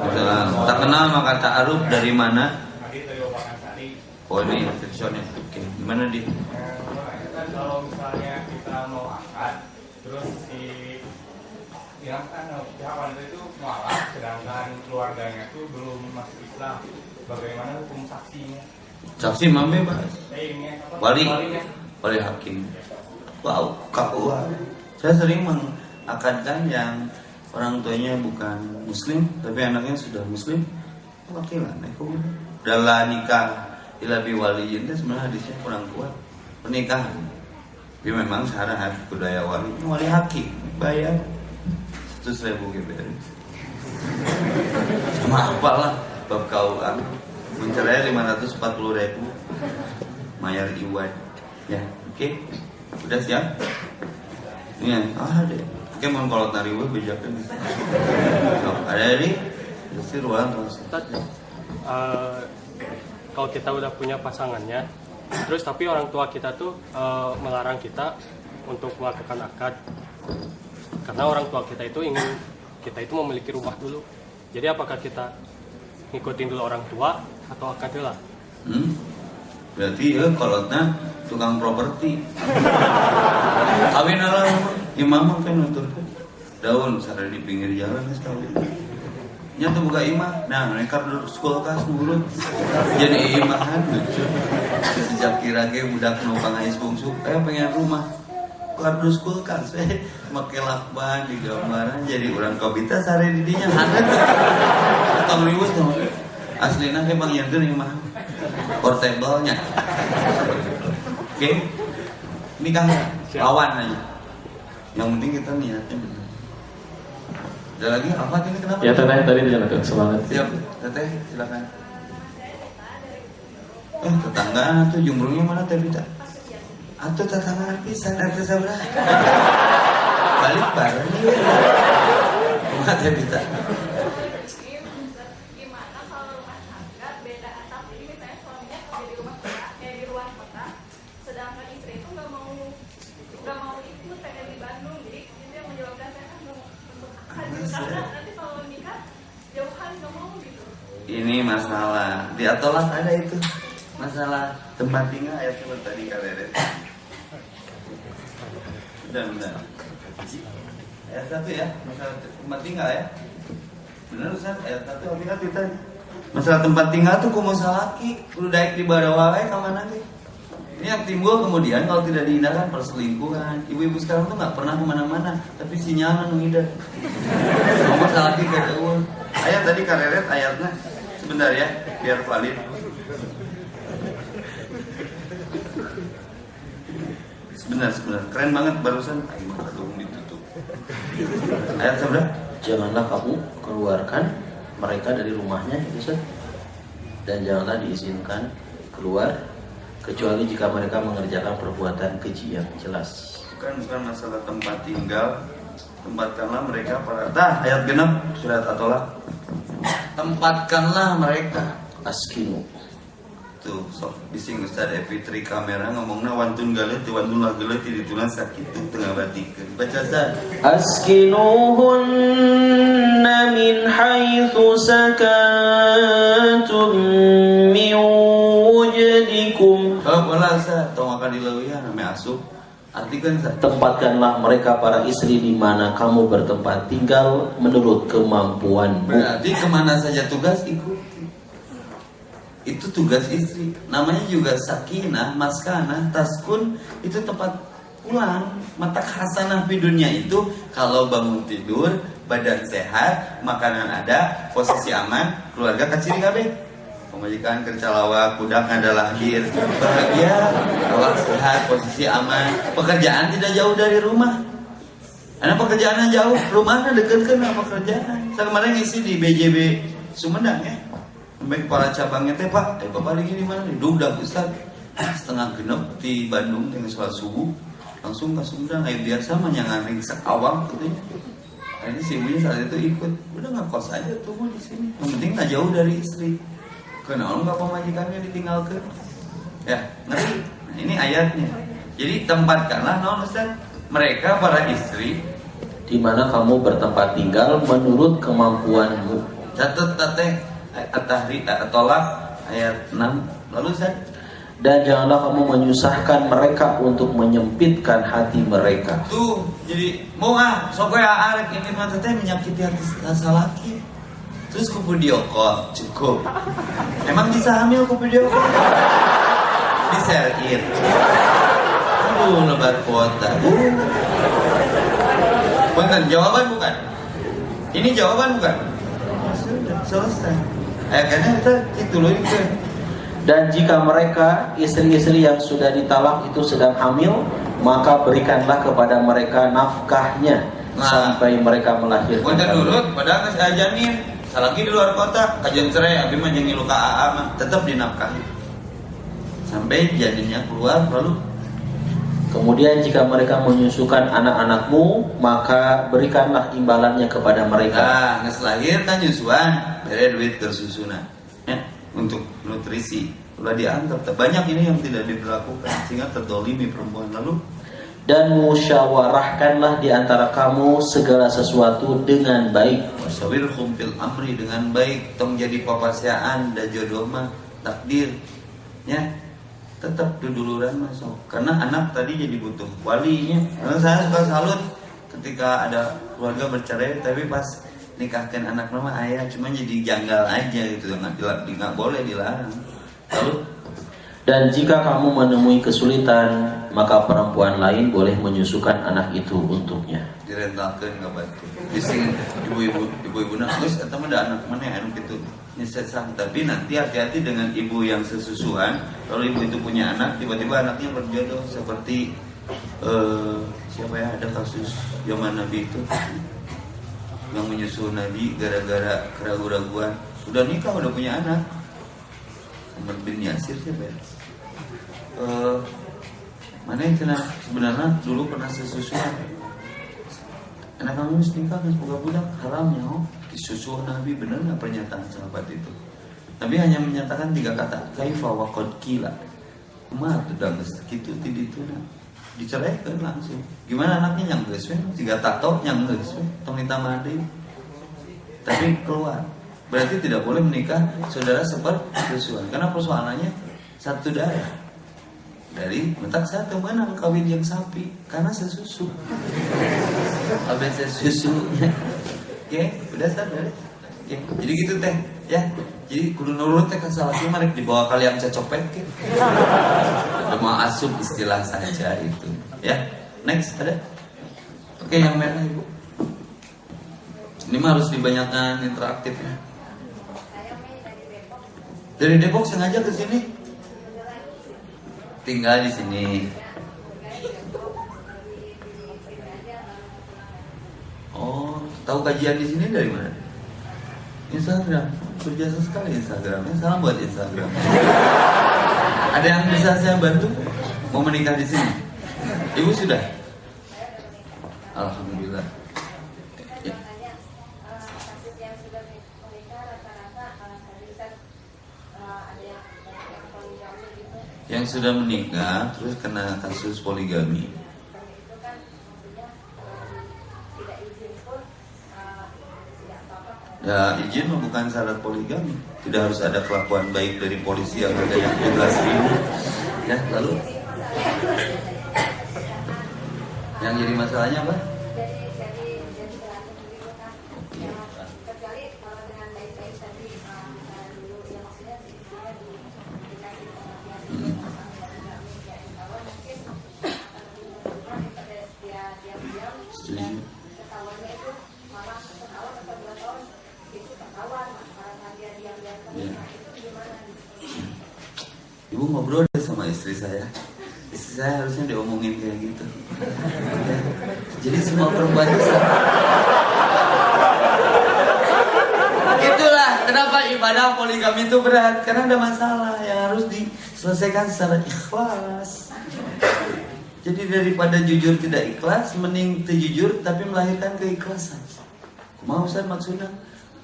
Misalnya, tak kenal maka ta'aruf dari mana? Oh ini fiction Oke, gimana di? kalau misalnya kita mau akad terus si yang pihak wanita itu mualaf sedangkan keluarganya itu belum masuk Islam bagaimana hukum saksinya Saksi mah bebas. Wali, wali hakim. Wow, KUA. Saya sering mengakadkan yang orang tuanya bukan muslim, tapi anaknya sudah muslim. Wakilan, aku dalam nikah ila waliyin itu sebenarnya hadisnya kurang kuat. Pernikahan. Tapi memang syarat budaya wali, wali hakim bayar seratus ribu GBR. Sama apalah bab KUA. Mencerai 540 ribu. Mayar Iwan. Ya, oke. Udah siap? Ini ah ada Oke, mau kalau nari gue bejakan so, Ada di Pasti ruang Ustaz, eh, kalau kita udah punya pasangannya, terus tapi orang tua kita tuh eh, melarang kita untuk melakukan akad, karena orang tua kita itu ingin kita itu memiliki rumah dulu. Jadi apakah kita ngikutin dulu orang tua atau akad dulu? lah? hmm? Berarti ya kolotnya tukang properti Kawin ala imam kan nutur daun sarang di pinggir jalan geus kawin nyata buka imah nah mereka dulu sekolah kas nurut jadi imahan lucu sejak kira ke budak numpang ais bungsu eh pengen rumah kardus kulkas eh make lakban di gambaran jadi orang kobita sare di dinya hangat atau liwat tuh aslina ke bang yantu imah portable-nya. Oke. Nikah lawan aja. Yang penting kita niatnya benar. Ada lagi? Apa ini kenapa? Ya teteh tadi tuh semangat. siap. Teteh silakan. Eh tetangga tuh jumbrungnya mana teh atau tetangga pisan atau sabra balik bareng. Mau gitu ini masalah. Di atolak ada itu. Masalah tempat tinggal ya seperti tadi kalian ayat satu ya masalah tempat tinggal ya. Benar Ustaz? Ayat satu. Hati-hati tadi masalah tempat tinggal tuh kumu salaki udah daik di wae ke mana nih ini yang timbul kemudian kalau tidak dihindarkan perselingkuhan. Ibu-ibu sekarang tuh nggak pernah ke mana-mana tapi sinyalnya menghindar ngomong salaki eueuh ayat tadi kareret ayatnya. Sebentar ya biar valid sebentar sebentar keren banget barusan. Ayo belum ditutup ayat seberapa Janganlah kamu keluarkan mereka dari rumahnya, Ustaz. Dan janganlah diizinkan keluar kecuali jika mereka mengerjakan perbuatan keji yang jelas. bukan bukan masalah tempat tinggal. Tempatkanlah mereka para tah ayat genap surat atolak tempatkanlah mereka. Askinu itu sok bising Ustaz Epi Tri kamera ngomongnya wantun galeuti wantun lah galeti ditulang sakit sakitu tengah batikeun baca zat Askinuhun min haithu sakantum min wujadikum oh bola Ustaz tong akan dileuwihan ya, namanya asuk Artikan tempatkanlah mereka para istri di mana kamu bertempat. Tinggal menurut kemampuan. Berarti ke mana saja tugas ikut. Itu tugas istri. Namanya juga sakinah, maskanah, taskun itu tempat pulang. Mata hasanah di dunia itu kalau bangun tidur, badan sehat, makanan ada, posisi aman, keluarga kecil kabeh. Pemajikan kerja lawak, budak ada lahir, bahagia, awak sehat, posisi aman, pekerjaan tidak jauh dari rumah. Karena pekerjaannya jauh, rumahnya deket sama pekerjaan. Saya kemarin ngisi di BJB Sumedang ya. Sampai kepala cabangnya teh Pak, eh Bapak lagi di mana nih? Dudak Ustaz. Setengah genep di Bandung dengan sholat subuh. Langsung ke Sumedang, ayo biasa mah nyangaring awam katanya. Nah, ini si ibunya saat itu ikut, udah nggak kos aja tunggu di sini. Yang penting nggak jauh dari istri. Kenapa nggak pemajikannya ditinggalkan? Ya, ngerti? Nah, ini ayatnya. Jadi tempatkanlah non Ustaz mereka para istri di mana kamu bertempat tinggal menurut kemampuanmu. catat tate at-tahri tolak ayat 6 lalu Ustaz? Dan janganlah kamu menyusahkan mereka untuk menyempitkan hati mereka. tuh jadi mau ah sok ya arek ini mah teh menyakiti hati rasa laki. Terus ke video call cukup. Emang bisa hamil ke video call di share it aduh lebar kuota Bukan jawaban bukan. Ini jawaban bukan? Sudah selesai eh karena kita itu loh itu Dan jika mereka istri-istri yang sudah ditalak itu sedang hamil, maka berikanlah kepada mereka nafkahnya Nah. sampai mereka melahirkan. Kalian. dulu, padahal kasih ajanin Salagi di luar kota, kajian cerai, abi mah jangan luka AA mah tetap dinafkahi. Sampai jadinya keluar lalu Kemudian jika mereka menyusukan anak-anakmu, maka berikanlah imbalannya kepada mereka. nah, nges lahir kan nyusuan, bere duit tersusunan. Ya, untuk nutrisi. Udah dianggap banyak ini yang tidak diberlakukan sehingga terdolimi perempuan lalu Dan musyawarahkanlah di antara kamu segala sesuatu dengan baik. Wasawirhum fil amri dengan baik Tong jadi papaseaan dan jodoh mah takdir Ya Tetap duduluran masuk Karena anak tadi jadi butuh walinya Karena saya suka salut Ketika ada keluarga bercerai Tapi pas nikahkan anak nama ayah Cuma jadi janggal aja gitu. Nggak, nggak boleh dilarang. Lalu? Dan jika kamu menemui kesulitan, maka perempuan lain boleh menyusukan anak itu untuknya. direntalkan nggak batu bising ibu-ibu ibu-ibu nangis atau ada anak mana yang anu gitu nyesesang tapi nanti hati-hati dengan ibu yang sesusuan. Kalau ibu itu punya anak tiba-tiba anaknya berjodoh seperti eh, siapa ya ada kasus zaman nabi itu yang menyusul nabi gara-gara keraguan-raguan udah nikah udah punya anak. Umar bin Yasir siapa ya? Eh, mana yang kena? Sebenarnya dulu pernah sesusuan. Anak kamu harus nikah kan? Buka budak. Haram ya oh. Disusul Nabi bener nggak pernyataan sahabat itu? Nabi hanya menyatakan tiga kata. Kaifa wa qad kila mah udah geus kitu ti ditu nah. Diceraikan langsung. Gimana anaknya? Yang geus tiga tato yang geus tong deui. tapi keluar. Berarti tidak boleh menikah saudara sepersusuan karena persoalannya satu darah dari mentak satu menang kawin yang sapi? Karena sesusu. Habis sesusu? Ya udah sadar ya jadi gitu teh ya jadi kudu nurut teh salah. Sih mereka dibawa kalian cecopet ke cuma asup istilah saja itu. Ya next ada? Oke yang merah ibu. Ini mah harus dibanyakan interaktifnya. Dari Depok sengaja ke sini? Tinggal di sini. Oh, tahu kajian di sini dari mana? Instagram. Berjasa sekali Instagramnya. Salam buat Instagram. Ada yang bisa saya bantu? Mau menikah di sini? Ibu sudah? Alhamdulillah. Ya. Yang sudah menikah terus kena kasus poligami. Ya izin bukan syarat poligami. Tidak harus ada kelakuan baik dari polisi yang ada yang 12 ribu Ya lalu? Yang jadi masalahnya apa? Hmm. Setuju. Ya. Ibu ngobrol deh sama istri saya. Istri saya harusnya diomongin kayak gitu. Jadi semua perempuan itu. Itulah kenapa ibadah poligami itu berat karena ada masalah yang harus diselesaikan secara ikhlas. Jadi daripada jujur tidak ikhlas, mending terjujur tapi melahirkan keikhlasan. Mau Ustaz maksudnya?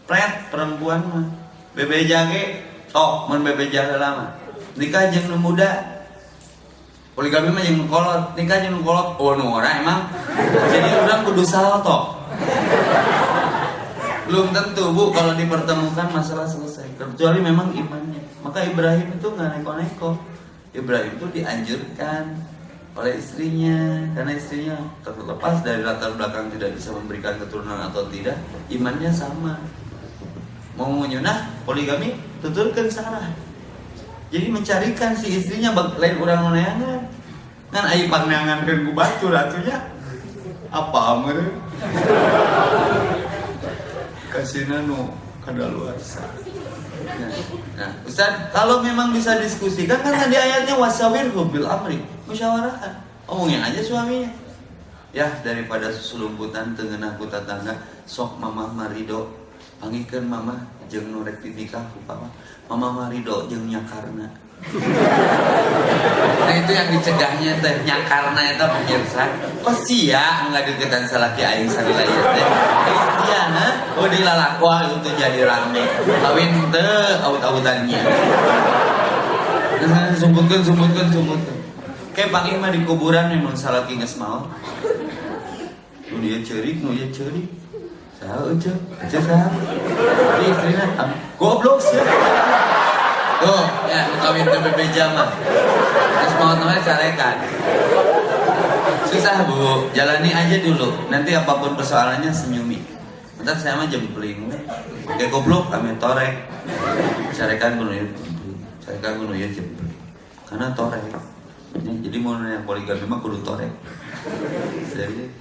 Pret perempuan mah. Bebe jage Oh, mun bebeja lama. Nikah jeung nu muda. Poligami mah nu kolot, nikah nu kolot. Oh, nu ora emang. Jadi orang kudu salto. Belum tentu bu kalau dipertemukan masalah selesai kecuali memang imannya. Maka Ibrahim itu nggak neko-neko. Ibrahim itu dianjurkan oleh istrinya karena istrinya terlepas dari latar belakang tidak bisa memberikan keturunan atau tidak imannya sama mau menyunah poligami tuturkan Sarah jadi mencarikan si istrinya lain orang neangan kan ayi pandangan ke ku batu ratunya apa amr kasihna nu kadaluarsa Nah, nah, Ustaz, kalau memang bisa diskusikan kan tadi ayatnya wasawir bil amri, musyawarahkan. Omongin aja suaminya. Ya, daripada susulumputan tengenah ku tetangga, sok mama marido pangikeun mama jeung nu rek nikah ku. Mama marido jeung nyakarna. Nah itu yang dicegahnya teh nyakarna eta pemirsa. Oh sia nggak deketan salaki aing sarila ieu teh. Eh, Sia nah, oh dilalak wah itu jadi rame. Kawin teu aut-autannya. Nah, sumputkeun sumputkeun. Kayak pagi mah di kuburan memang salaki geus mau. Nu dia ceurik, nu dia ceurik. Saha euceuk? Euceuk saha? Di istrina, "Am, goblok sih. Tuh, ya, kawin ke bebeja mah. Terus mau namanya carekan. Susah bu, jalani aja dulu. Nanti apa pun persoalannya senyumi. Ntar saya mah jempling. Kayak goblok kami torek. Carekan gunung ya, carekan gunung ya jempling. Karena torek. Ya, jadi mau nanya poligami mah kudu torek. Jadi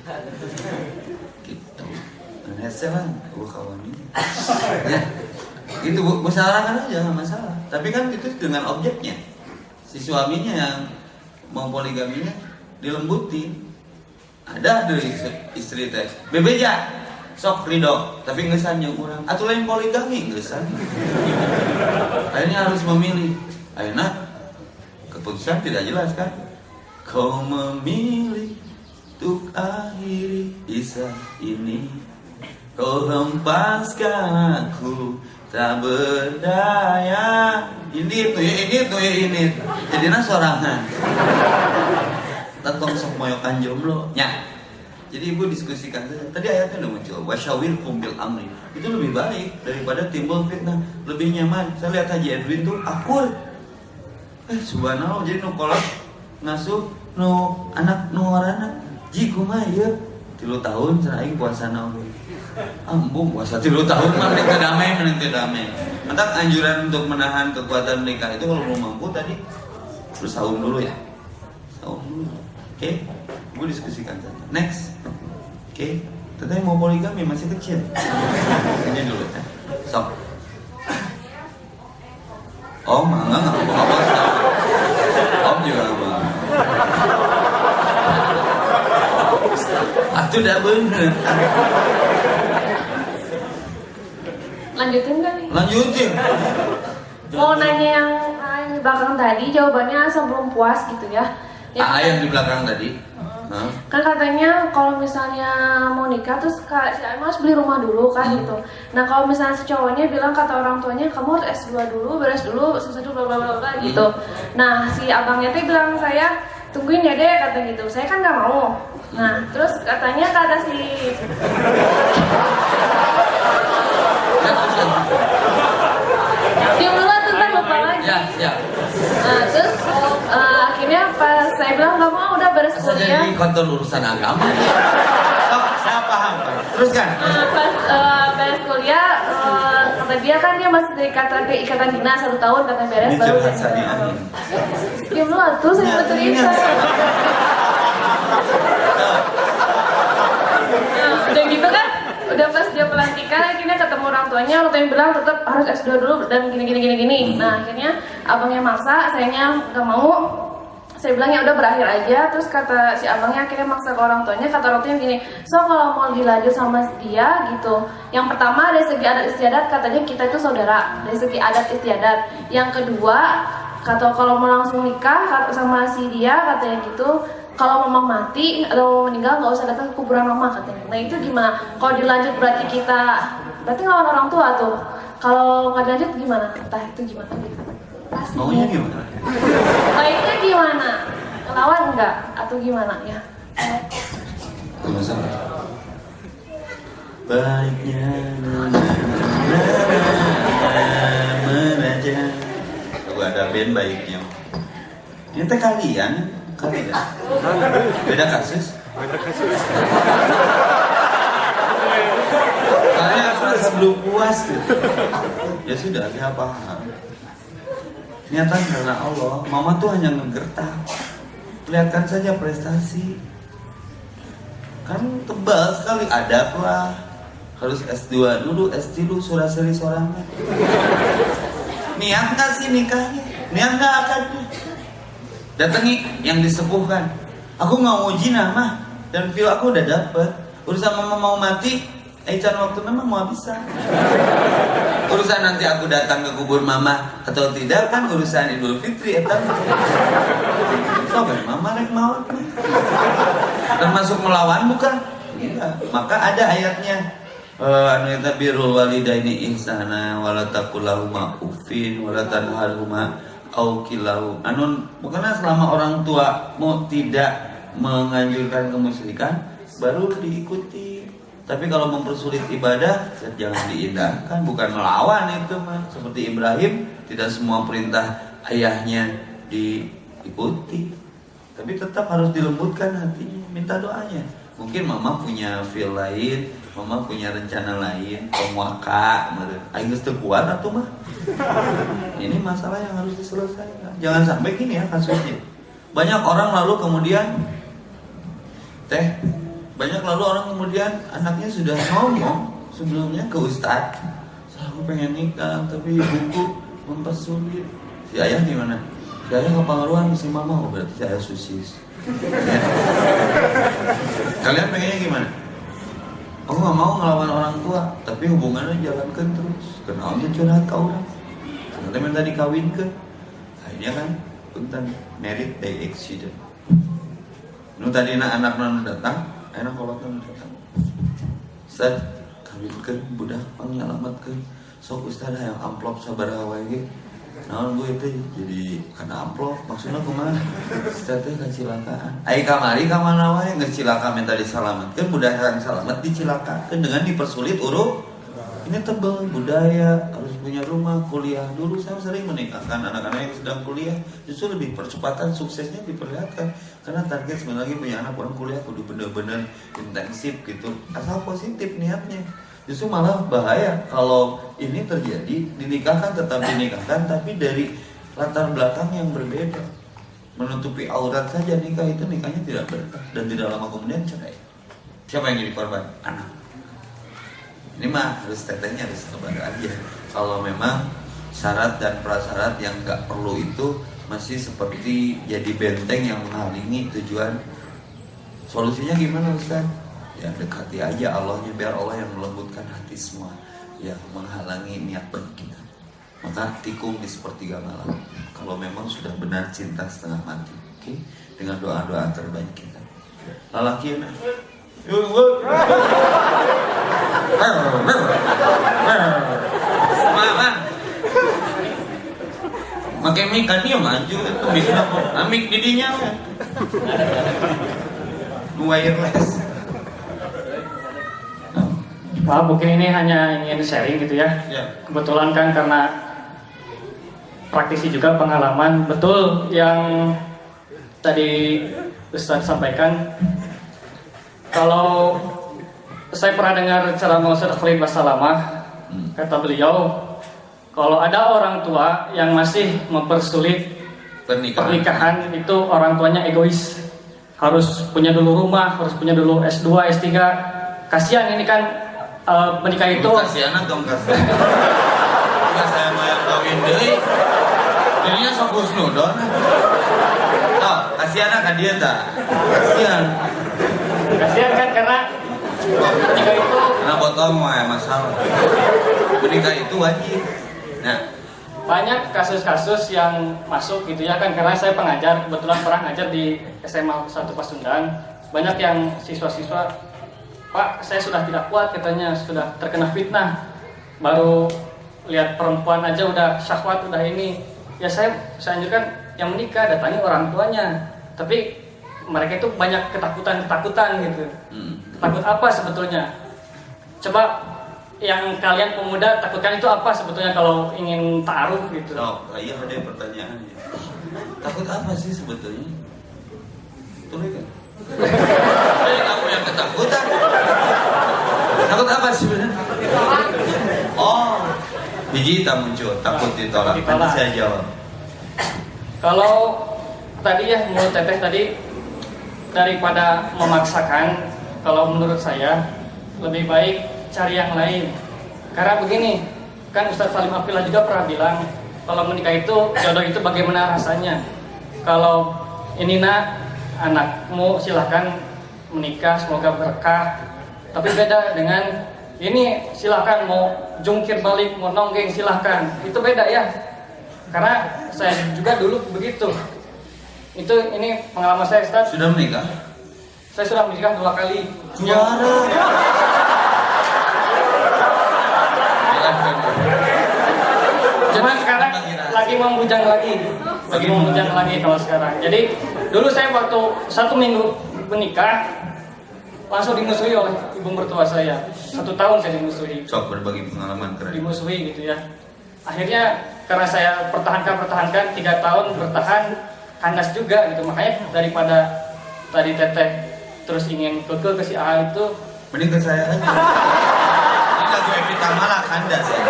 gue kawan ini. Ya, itu bu, musyawarahkan aja nggak masalah. Tapi kan itu dengan objeknya. Si suaminya yang mau poligaminya dilembuti. Ada dari istri teh. Bebeja, sok ridho, tapi ngesan yang kurang. Atau lain poligami ngesan. Akhirnya harus memilih. Akhirnya keputusan tidak jelas kan? Kau memilih untuk akhiri kisah ini Kau hempaskan aku tak berdaya Ini tuh ya ini tuh ya ini Jadinya sorangan Tentang sok moyokan jomblo Ya jadi ibu diskusikan. Tadi ayatnya udah muncul. Wasyawir kumbil amri. Itu lebih baik daripada timbul fitnah. Lebih nyaman. Saya lihat Haji Edwin tuh akur. Eh subhanallah jadi nu kolot ngasuh nu anak nu anak. Ji kumaha ieu? Tilu tahun cenah aing puasana oge. Ambung puasa tilu tahun mah mending teu damai teu damai. Mantap anjuran untuk menahan kekuatan menikah itu kalau belum mampu tadi terus tahun dulu ya. Tahun dulu. Oke, gue diskusikan saja. Next. Oke, teteh mau poligami masih kecil. Ini dulu ya. Sok. Oh, enggak enggak apa apa. Om juga enggak. Atuh udah bener. Lanjutin kan nih? Lanjutin. Mau nanya yang yang di belakang tadi, jawabannya sebelum puas gitu ya. Ya, Ah, yang di belakang tadi. Hah? kan katanya kalau misalnya mau nikah terus kak si Aima harus beli rumah dulu kan Hmm. gitu. Nah kalau misalnya si cowoknya bilang kata orang tuanya kamu harus S2 dulu, beres dulu, selesai dulu, bla bla bla gitu. Hmm. Nah si abangnya teh bilang saya tungguin ya deh kata gitu. Saya kan nggak mau. Nah terus katanya kata si Ya, terus ya. dia duluan tentang lupa lagi. Ya, ya. Nah, terus eh, akhirnya pas saya bilang nggak mau udah beres kuliah. jadi kontrol urusan agama? Oh, saya paham. Teruskan. Eh, pas eh, beres kuliah kata dia kan dia masih dari ikatan ke ikatan dinas satu tahun kata beres Ini baru curhat saya ini. Diam dulu tuh saya Ya, mau ini cerita. Nah, udah gitu kan udah pas dia pelantikan akhirnya ketemu orang tuanya orang tuanya bilang tetap harus S2 dulu dan gini gini gini gini. Nah akhirnya abangnya maksa sayangnya nggak mau. Saya bilang ya udah berakhir aja. Terus kata si abangnya akhirnya maksa ke orang tuanya kata orang tuanya gini so kalau mau dilanjut sama dia gitu. Yang pertama dari segi adat istiadat katanya kita itu saudara. Dari segi adat istiadat. Yang kedua kata kalau mau langsung nikah kata sama si dia katanya gitu kalau mama mati atau meninggal nggak usah datang ke kuburan mama katanya. Nah itu gimana? Kalau dilanjut berarti kita berarti ngelawan orang tua tuh. kalau nggak lanjut gimana entah itu gimana gitu. Maunya gimana? baiknya gimana lawan nggak atau gimana ya. Baiknya menaja. Aku ada band baiknya. Ini teh kalian, kalian. Beda kasus. Kalian harus belum puas gitu. Ya sudah, dia paham. Niatan karena Allah, mama tuh hanya ngegertak. Lihatkan saja prestasi. Kan tebal sekali, adab lah. Harus S2 dulu, S3 dulu, surah seri sorangan. Niat nggak sih nikahnya? Niat nggak akadnya? Datangi yang disepuhkan. Aku mau jinah mah, dan feel aku udah dapet. Urusan mama mau mati, Ecan waktu memang mau bisa. Urusan nanti aku datang ke kubur mama atau tidak kan urusan Idul Fitri etan. Sobat mama rek mah. Termasuk melawan bukan? Iya. Maka ada ayatnya. Eh, anu eta birrul walidaini ihsana wala taqulahuma uffin wala au kilahu. Anu bukannya selama orang tua mau tidak menganjurkan kemusyrikan baru diikuti. Tapi kalau mempersulit ibadah ya jangan diindahkan, bukan melawan itu mah. Seperti Ibrahim, tidak semua perintah ayahnya diikuti. Tapi tetap harus dilembutkan hatinya, minta doanya. Mungkin mama punya feel lain, mama punya rencana lain, pemuaka, aing geus kuat atuh mah. Ini masalah yang harus diselesaikan. Jangan sampai gini ya kasusnya. Banyak orang lalu kemudian teh banyak lalu orang kemudian anaknya sudah ngomong sebelumnya ke ustad aku pengen nikah tapi ibuku mempersulit si ayah gimana si ayah kepengaruhan si mama oh berarti si ayah susis Ya. kalian pengennya gimana aku nggak mau ngelawan orang tua tapi hubungannya jalankan terus. Kenal tuh curhat ke orang. Ternyata minta dikawinkan akhirnya kan punten merit by accident. Nu tadi anak anak datang enak kalau kan datang. Ustaz kawinkan budak pangalamatkan sok Ustaz yang amplop sabar hawa naon gue itu jadi karena amplop maksudnya ke mana Ustaz teh kecelakaan ai kamari ka mana wae geus cilaka minta diselamatkan budak yang selamat dicilakakeun dengan dipersulit urut ini tebel budaya harus punya rumah kuliah. Dulu saya sering menikahkan anak-anak yang sedang kuliah. Justru lebih percepatan suksesnya diperlihatkan. Karena target sebenarnya punya anak orang kuliah kudu bener-bener intensif gitu. Asal positif niatnya justru malah bahaya kalau ini terjadi dinikahkan tetap dinikahkan tapi dari latar belakang yang berbeda. Menutupi aurat saja nikah itu nikahnya tidak berkah dan tidak lama kemudian cerai. Siapa yang jadi korban? Anak. Ini mah harus tetehnya harus sabar aja. Kalau memang syarat dan prasyarat yang nggak perlu itu masih seperti jadi benteng yang menghalangi tujuan. Solusinya gimana Ustaz? Ya dekati aja Allahnya biar Allah yang melembutkan hati semua yang menghalangi niat baik kita maka tikung di sepertiga malam kalau memang sudah benar cinta setengah mati oke dengan doa-doa terbaik kita lalaki nah. Mama. Pakai mic kan dia maju itu mic? Ah, didinya. Wireless. Maaf, mungkin ini hanya ingin sharing gitu ya. Ya. Kebetulan kan karena praktisi juga pengalaman betul yang tadi Ustadz sampaikan. Kalau saya pernah dengar ceramah Ustadz Khalid Basalamah, Hmm. kata beliau, kalau ada orang tua yang masih mempersulit Pernikahan. pernikahan itu orang tuanya egois harus punya dulu rumah harus punya dulu S2 S3 kasihan ini kan eh, menikah itu kasih anak dong kasih. Enggak saya mau yang kawin deui. Jadinya sok husnudon. Oh, kasih anak kan dia tak. Kasihan. kasihan kan karena menikah itu Karena botol mah ya masalah. Menikah itu wajib. Nah, banyak kasus-kasus yang masuk gitu ya kan karena saya pengajar kebetulan pernah ngajar di SMA 1 Pasundan banyak yang siswa-siswa Pak saya sudah tidak kuat katanya sudah terkena fitnah baru lihat perempuan aja udah syahwat udah ini ya saya saya anjurkan yang menikah datangi orang tuanya tapi mereka itu banyak ketakutan ketakutan gitu Hmm. takut apa sebetulnya coba yang kalian pemuda takutkan itu apa sebetulnya kalau ingin taruh gitu So, iya ada pertanyaan. Takut apa sih sebetulnya? Tulis kan? Kayak kamu yang ketakutan. Takut apa sih sebenarnya? Oh, biji tak muncul, takut ditolak. Nanti saya jawab. Kalau tadi ya menurut Teteh tadi daripada memaksakan, kalau menurut saya lebih baik cari yang lain. Karena begini, kan Ustadz Salim Afillah juga pernah bilang kalau menikah itu jodoh itu bagaimana rasanya. Kalau ini nak anakmu silahkan menikah semoga berkah. Tapi beda dengan ini silahkan mau jungkir balik mau nonggeng silahkan itu beda ya karena saya juga dulu begitu itu ini pengalaman saya Ustaz Sudah menikah? saya sudah menikah dua kali Juara. Jelaskan. Cuma sekarang lagi membujang lagi, lagi membujang lagi kalau sekarang. Jadi dulu saya waktu satu minggu menikah langsung dimusuhi oleh ibu mertua saya. Satu tahun saya dimusuhi, Sok berbagi pengalaman keren. dimusuhi gitu ya. Akhirnya karena saya pertahankan pertahankan tiga tahun bertahan kandas juga gitu. Makanya daripada tadi teteh terus ingin keke ke si A itu Mending ke saya aja. Lagu Evita Malah kandas ya.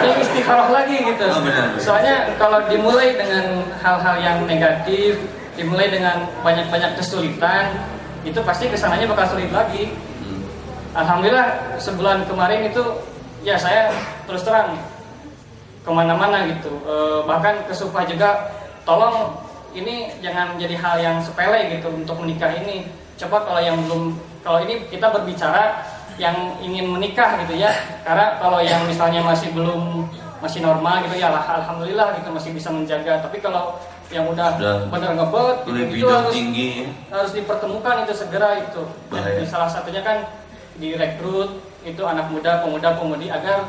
ini istikharah lagi gitu. Oh, benar. Soalnya kalau dimulai dengan hal-hal yang negatif, dimulai dengan banyak-banyak kesulitan, itu pasti ke sananya bakal sulit lagi. Hmm. Alhamdulillah sebulan kemarin itu ya saya terus terang ke mana-mana gitu. Eh, bahkan ke Sufa juga, tolong ini jangan menjadi hal yang sepele gitu untuk menikah ini. Coba kalau yang belum, kalau ini kita berbicara yang ingin menikah gitu ya. Karena kalau yang misalnya masih belum masih normal gitu ya lah, alhamdulillah gitu masih bisa menjaga. Tapi kalau yang udah Udah. bener ngebet itu Libido harus tinggi ya. harus dipertemukan itu segera itu. Bahaya. Salah satunya kan direkrut itu anak muda, pemuda, pemudi agar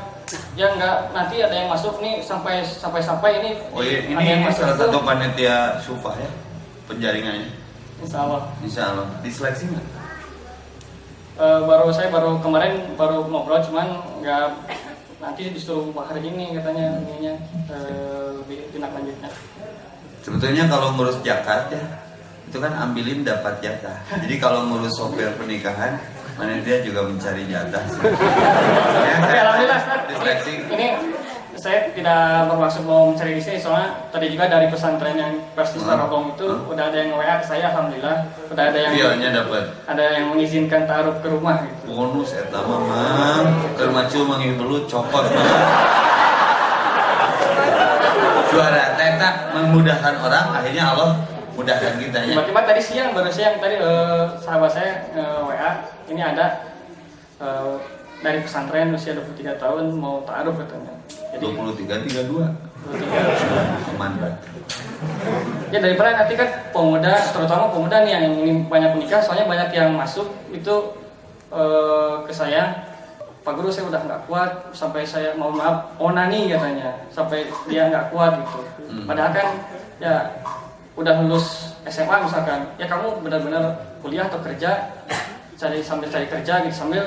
ya nggak nanti ada yang masuk nih sampai sampai sampai ini Oh iya, ada yang ini masuk salah itu, satu panitia Sufa ya. Penjaringannya. Insya Allah. Insya Allah. Diseleksi nggak? Eh, baru saya baru kemarin baru ngobrol cuman nggak nanti disuruh hari ini katanya ininya eh, lebih tindak lanjutnya. Sebetulnya kalau ngurus zakat ya, itu kan ambilin dapat jatah. Jadi kalau ngurus sopir pernikahan, mana dia juga mencari jatah. Ya, Tapi kan? alhamdulillah ini, ini saya tidak bermaksud mau mencari di sini soalnya tadi juga dari pesantren yang persis Hmm. Itu Hmm. udah ada yang WA ke saya alhamdulillah udah ada yang Filenya dapat ada yang mengizinkan taruh ke rumah gitu. bonus eta mah mang keur macu manggih belut cokot mang juara teta memudahkan orang akhirnya Allah mudahkan kita ya Tiba-tiba tadi siang baru siang tadi eh, sahabat saya eh, WA ini ada eh, dari pesantren usia 23 tahun mau taruh katanya. Jadi 23 32 23 aman Pak. Ya daripada nanti kan pemuda, terutama pemuda nih yang ingin banyak menikah, soalnya banyak yang masuk itu eh, ke saya, Pak Guru saya udah nggak kuat, sampai saya mau maaf onani katanya, sampai dia nggak kuat gitu. Hmm. Padahal kan ya udah lulus SMA misalkan, ya kamu benar-benar kuliah atau kerja, cari sambil cari kerja gitu sambil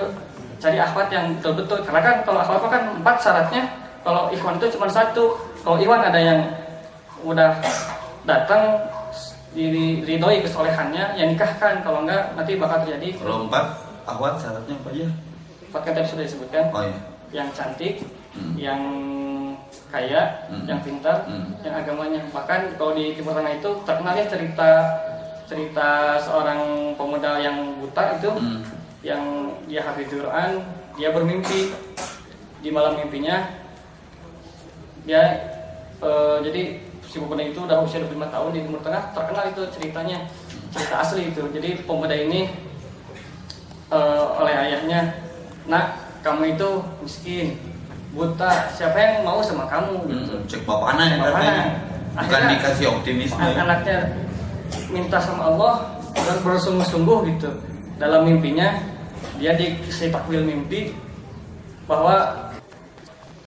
cari akhwat yang betul-betul karena kan kalau akhwat kan empat syaratnya kalau ikhwan itu cuma satu kalau ikhwan ada yang udah datang diridhoi kesolehannya ya nikahkan kalau enggak nanti bakal terjadi kalau empat akhwat syaratnya apa aja empat kan tadi sudah disebutkan oh iya yang cantik Hmm. yang kaya Hmm. yang pintar Hmm. yang agamanya bahkan kalau di Timur Tengah itu terkenalnya cerita cerita seorang pemuda yang buta itu Hmm. yang dia hafidz Quran dia bermimpi di malam mimpinya dia eh, jadi si pemuda itu udah usia 25 tahun di Timur Tengah terkenal itu ceritanya cerita asli itu jadi pemuda ini eh, oleh ayahnya nak kamu itu miskin. Buta siapa yang mau sama kamu gitu. Hmm, cek bapaknya ya Bapaknya. katanya. bukan Akhirnya- dikasih optimisme. An- anaknya minta sama Allah dan bersungguh-sungguh gitu. Dalam mimpinya dia dikasih takwil mimpi bahwa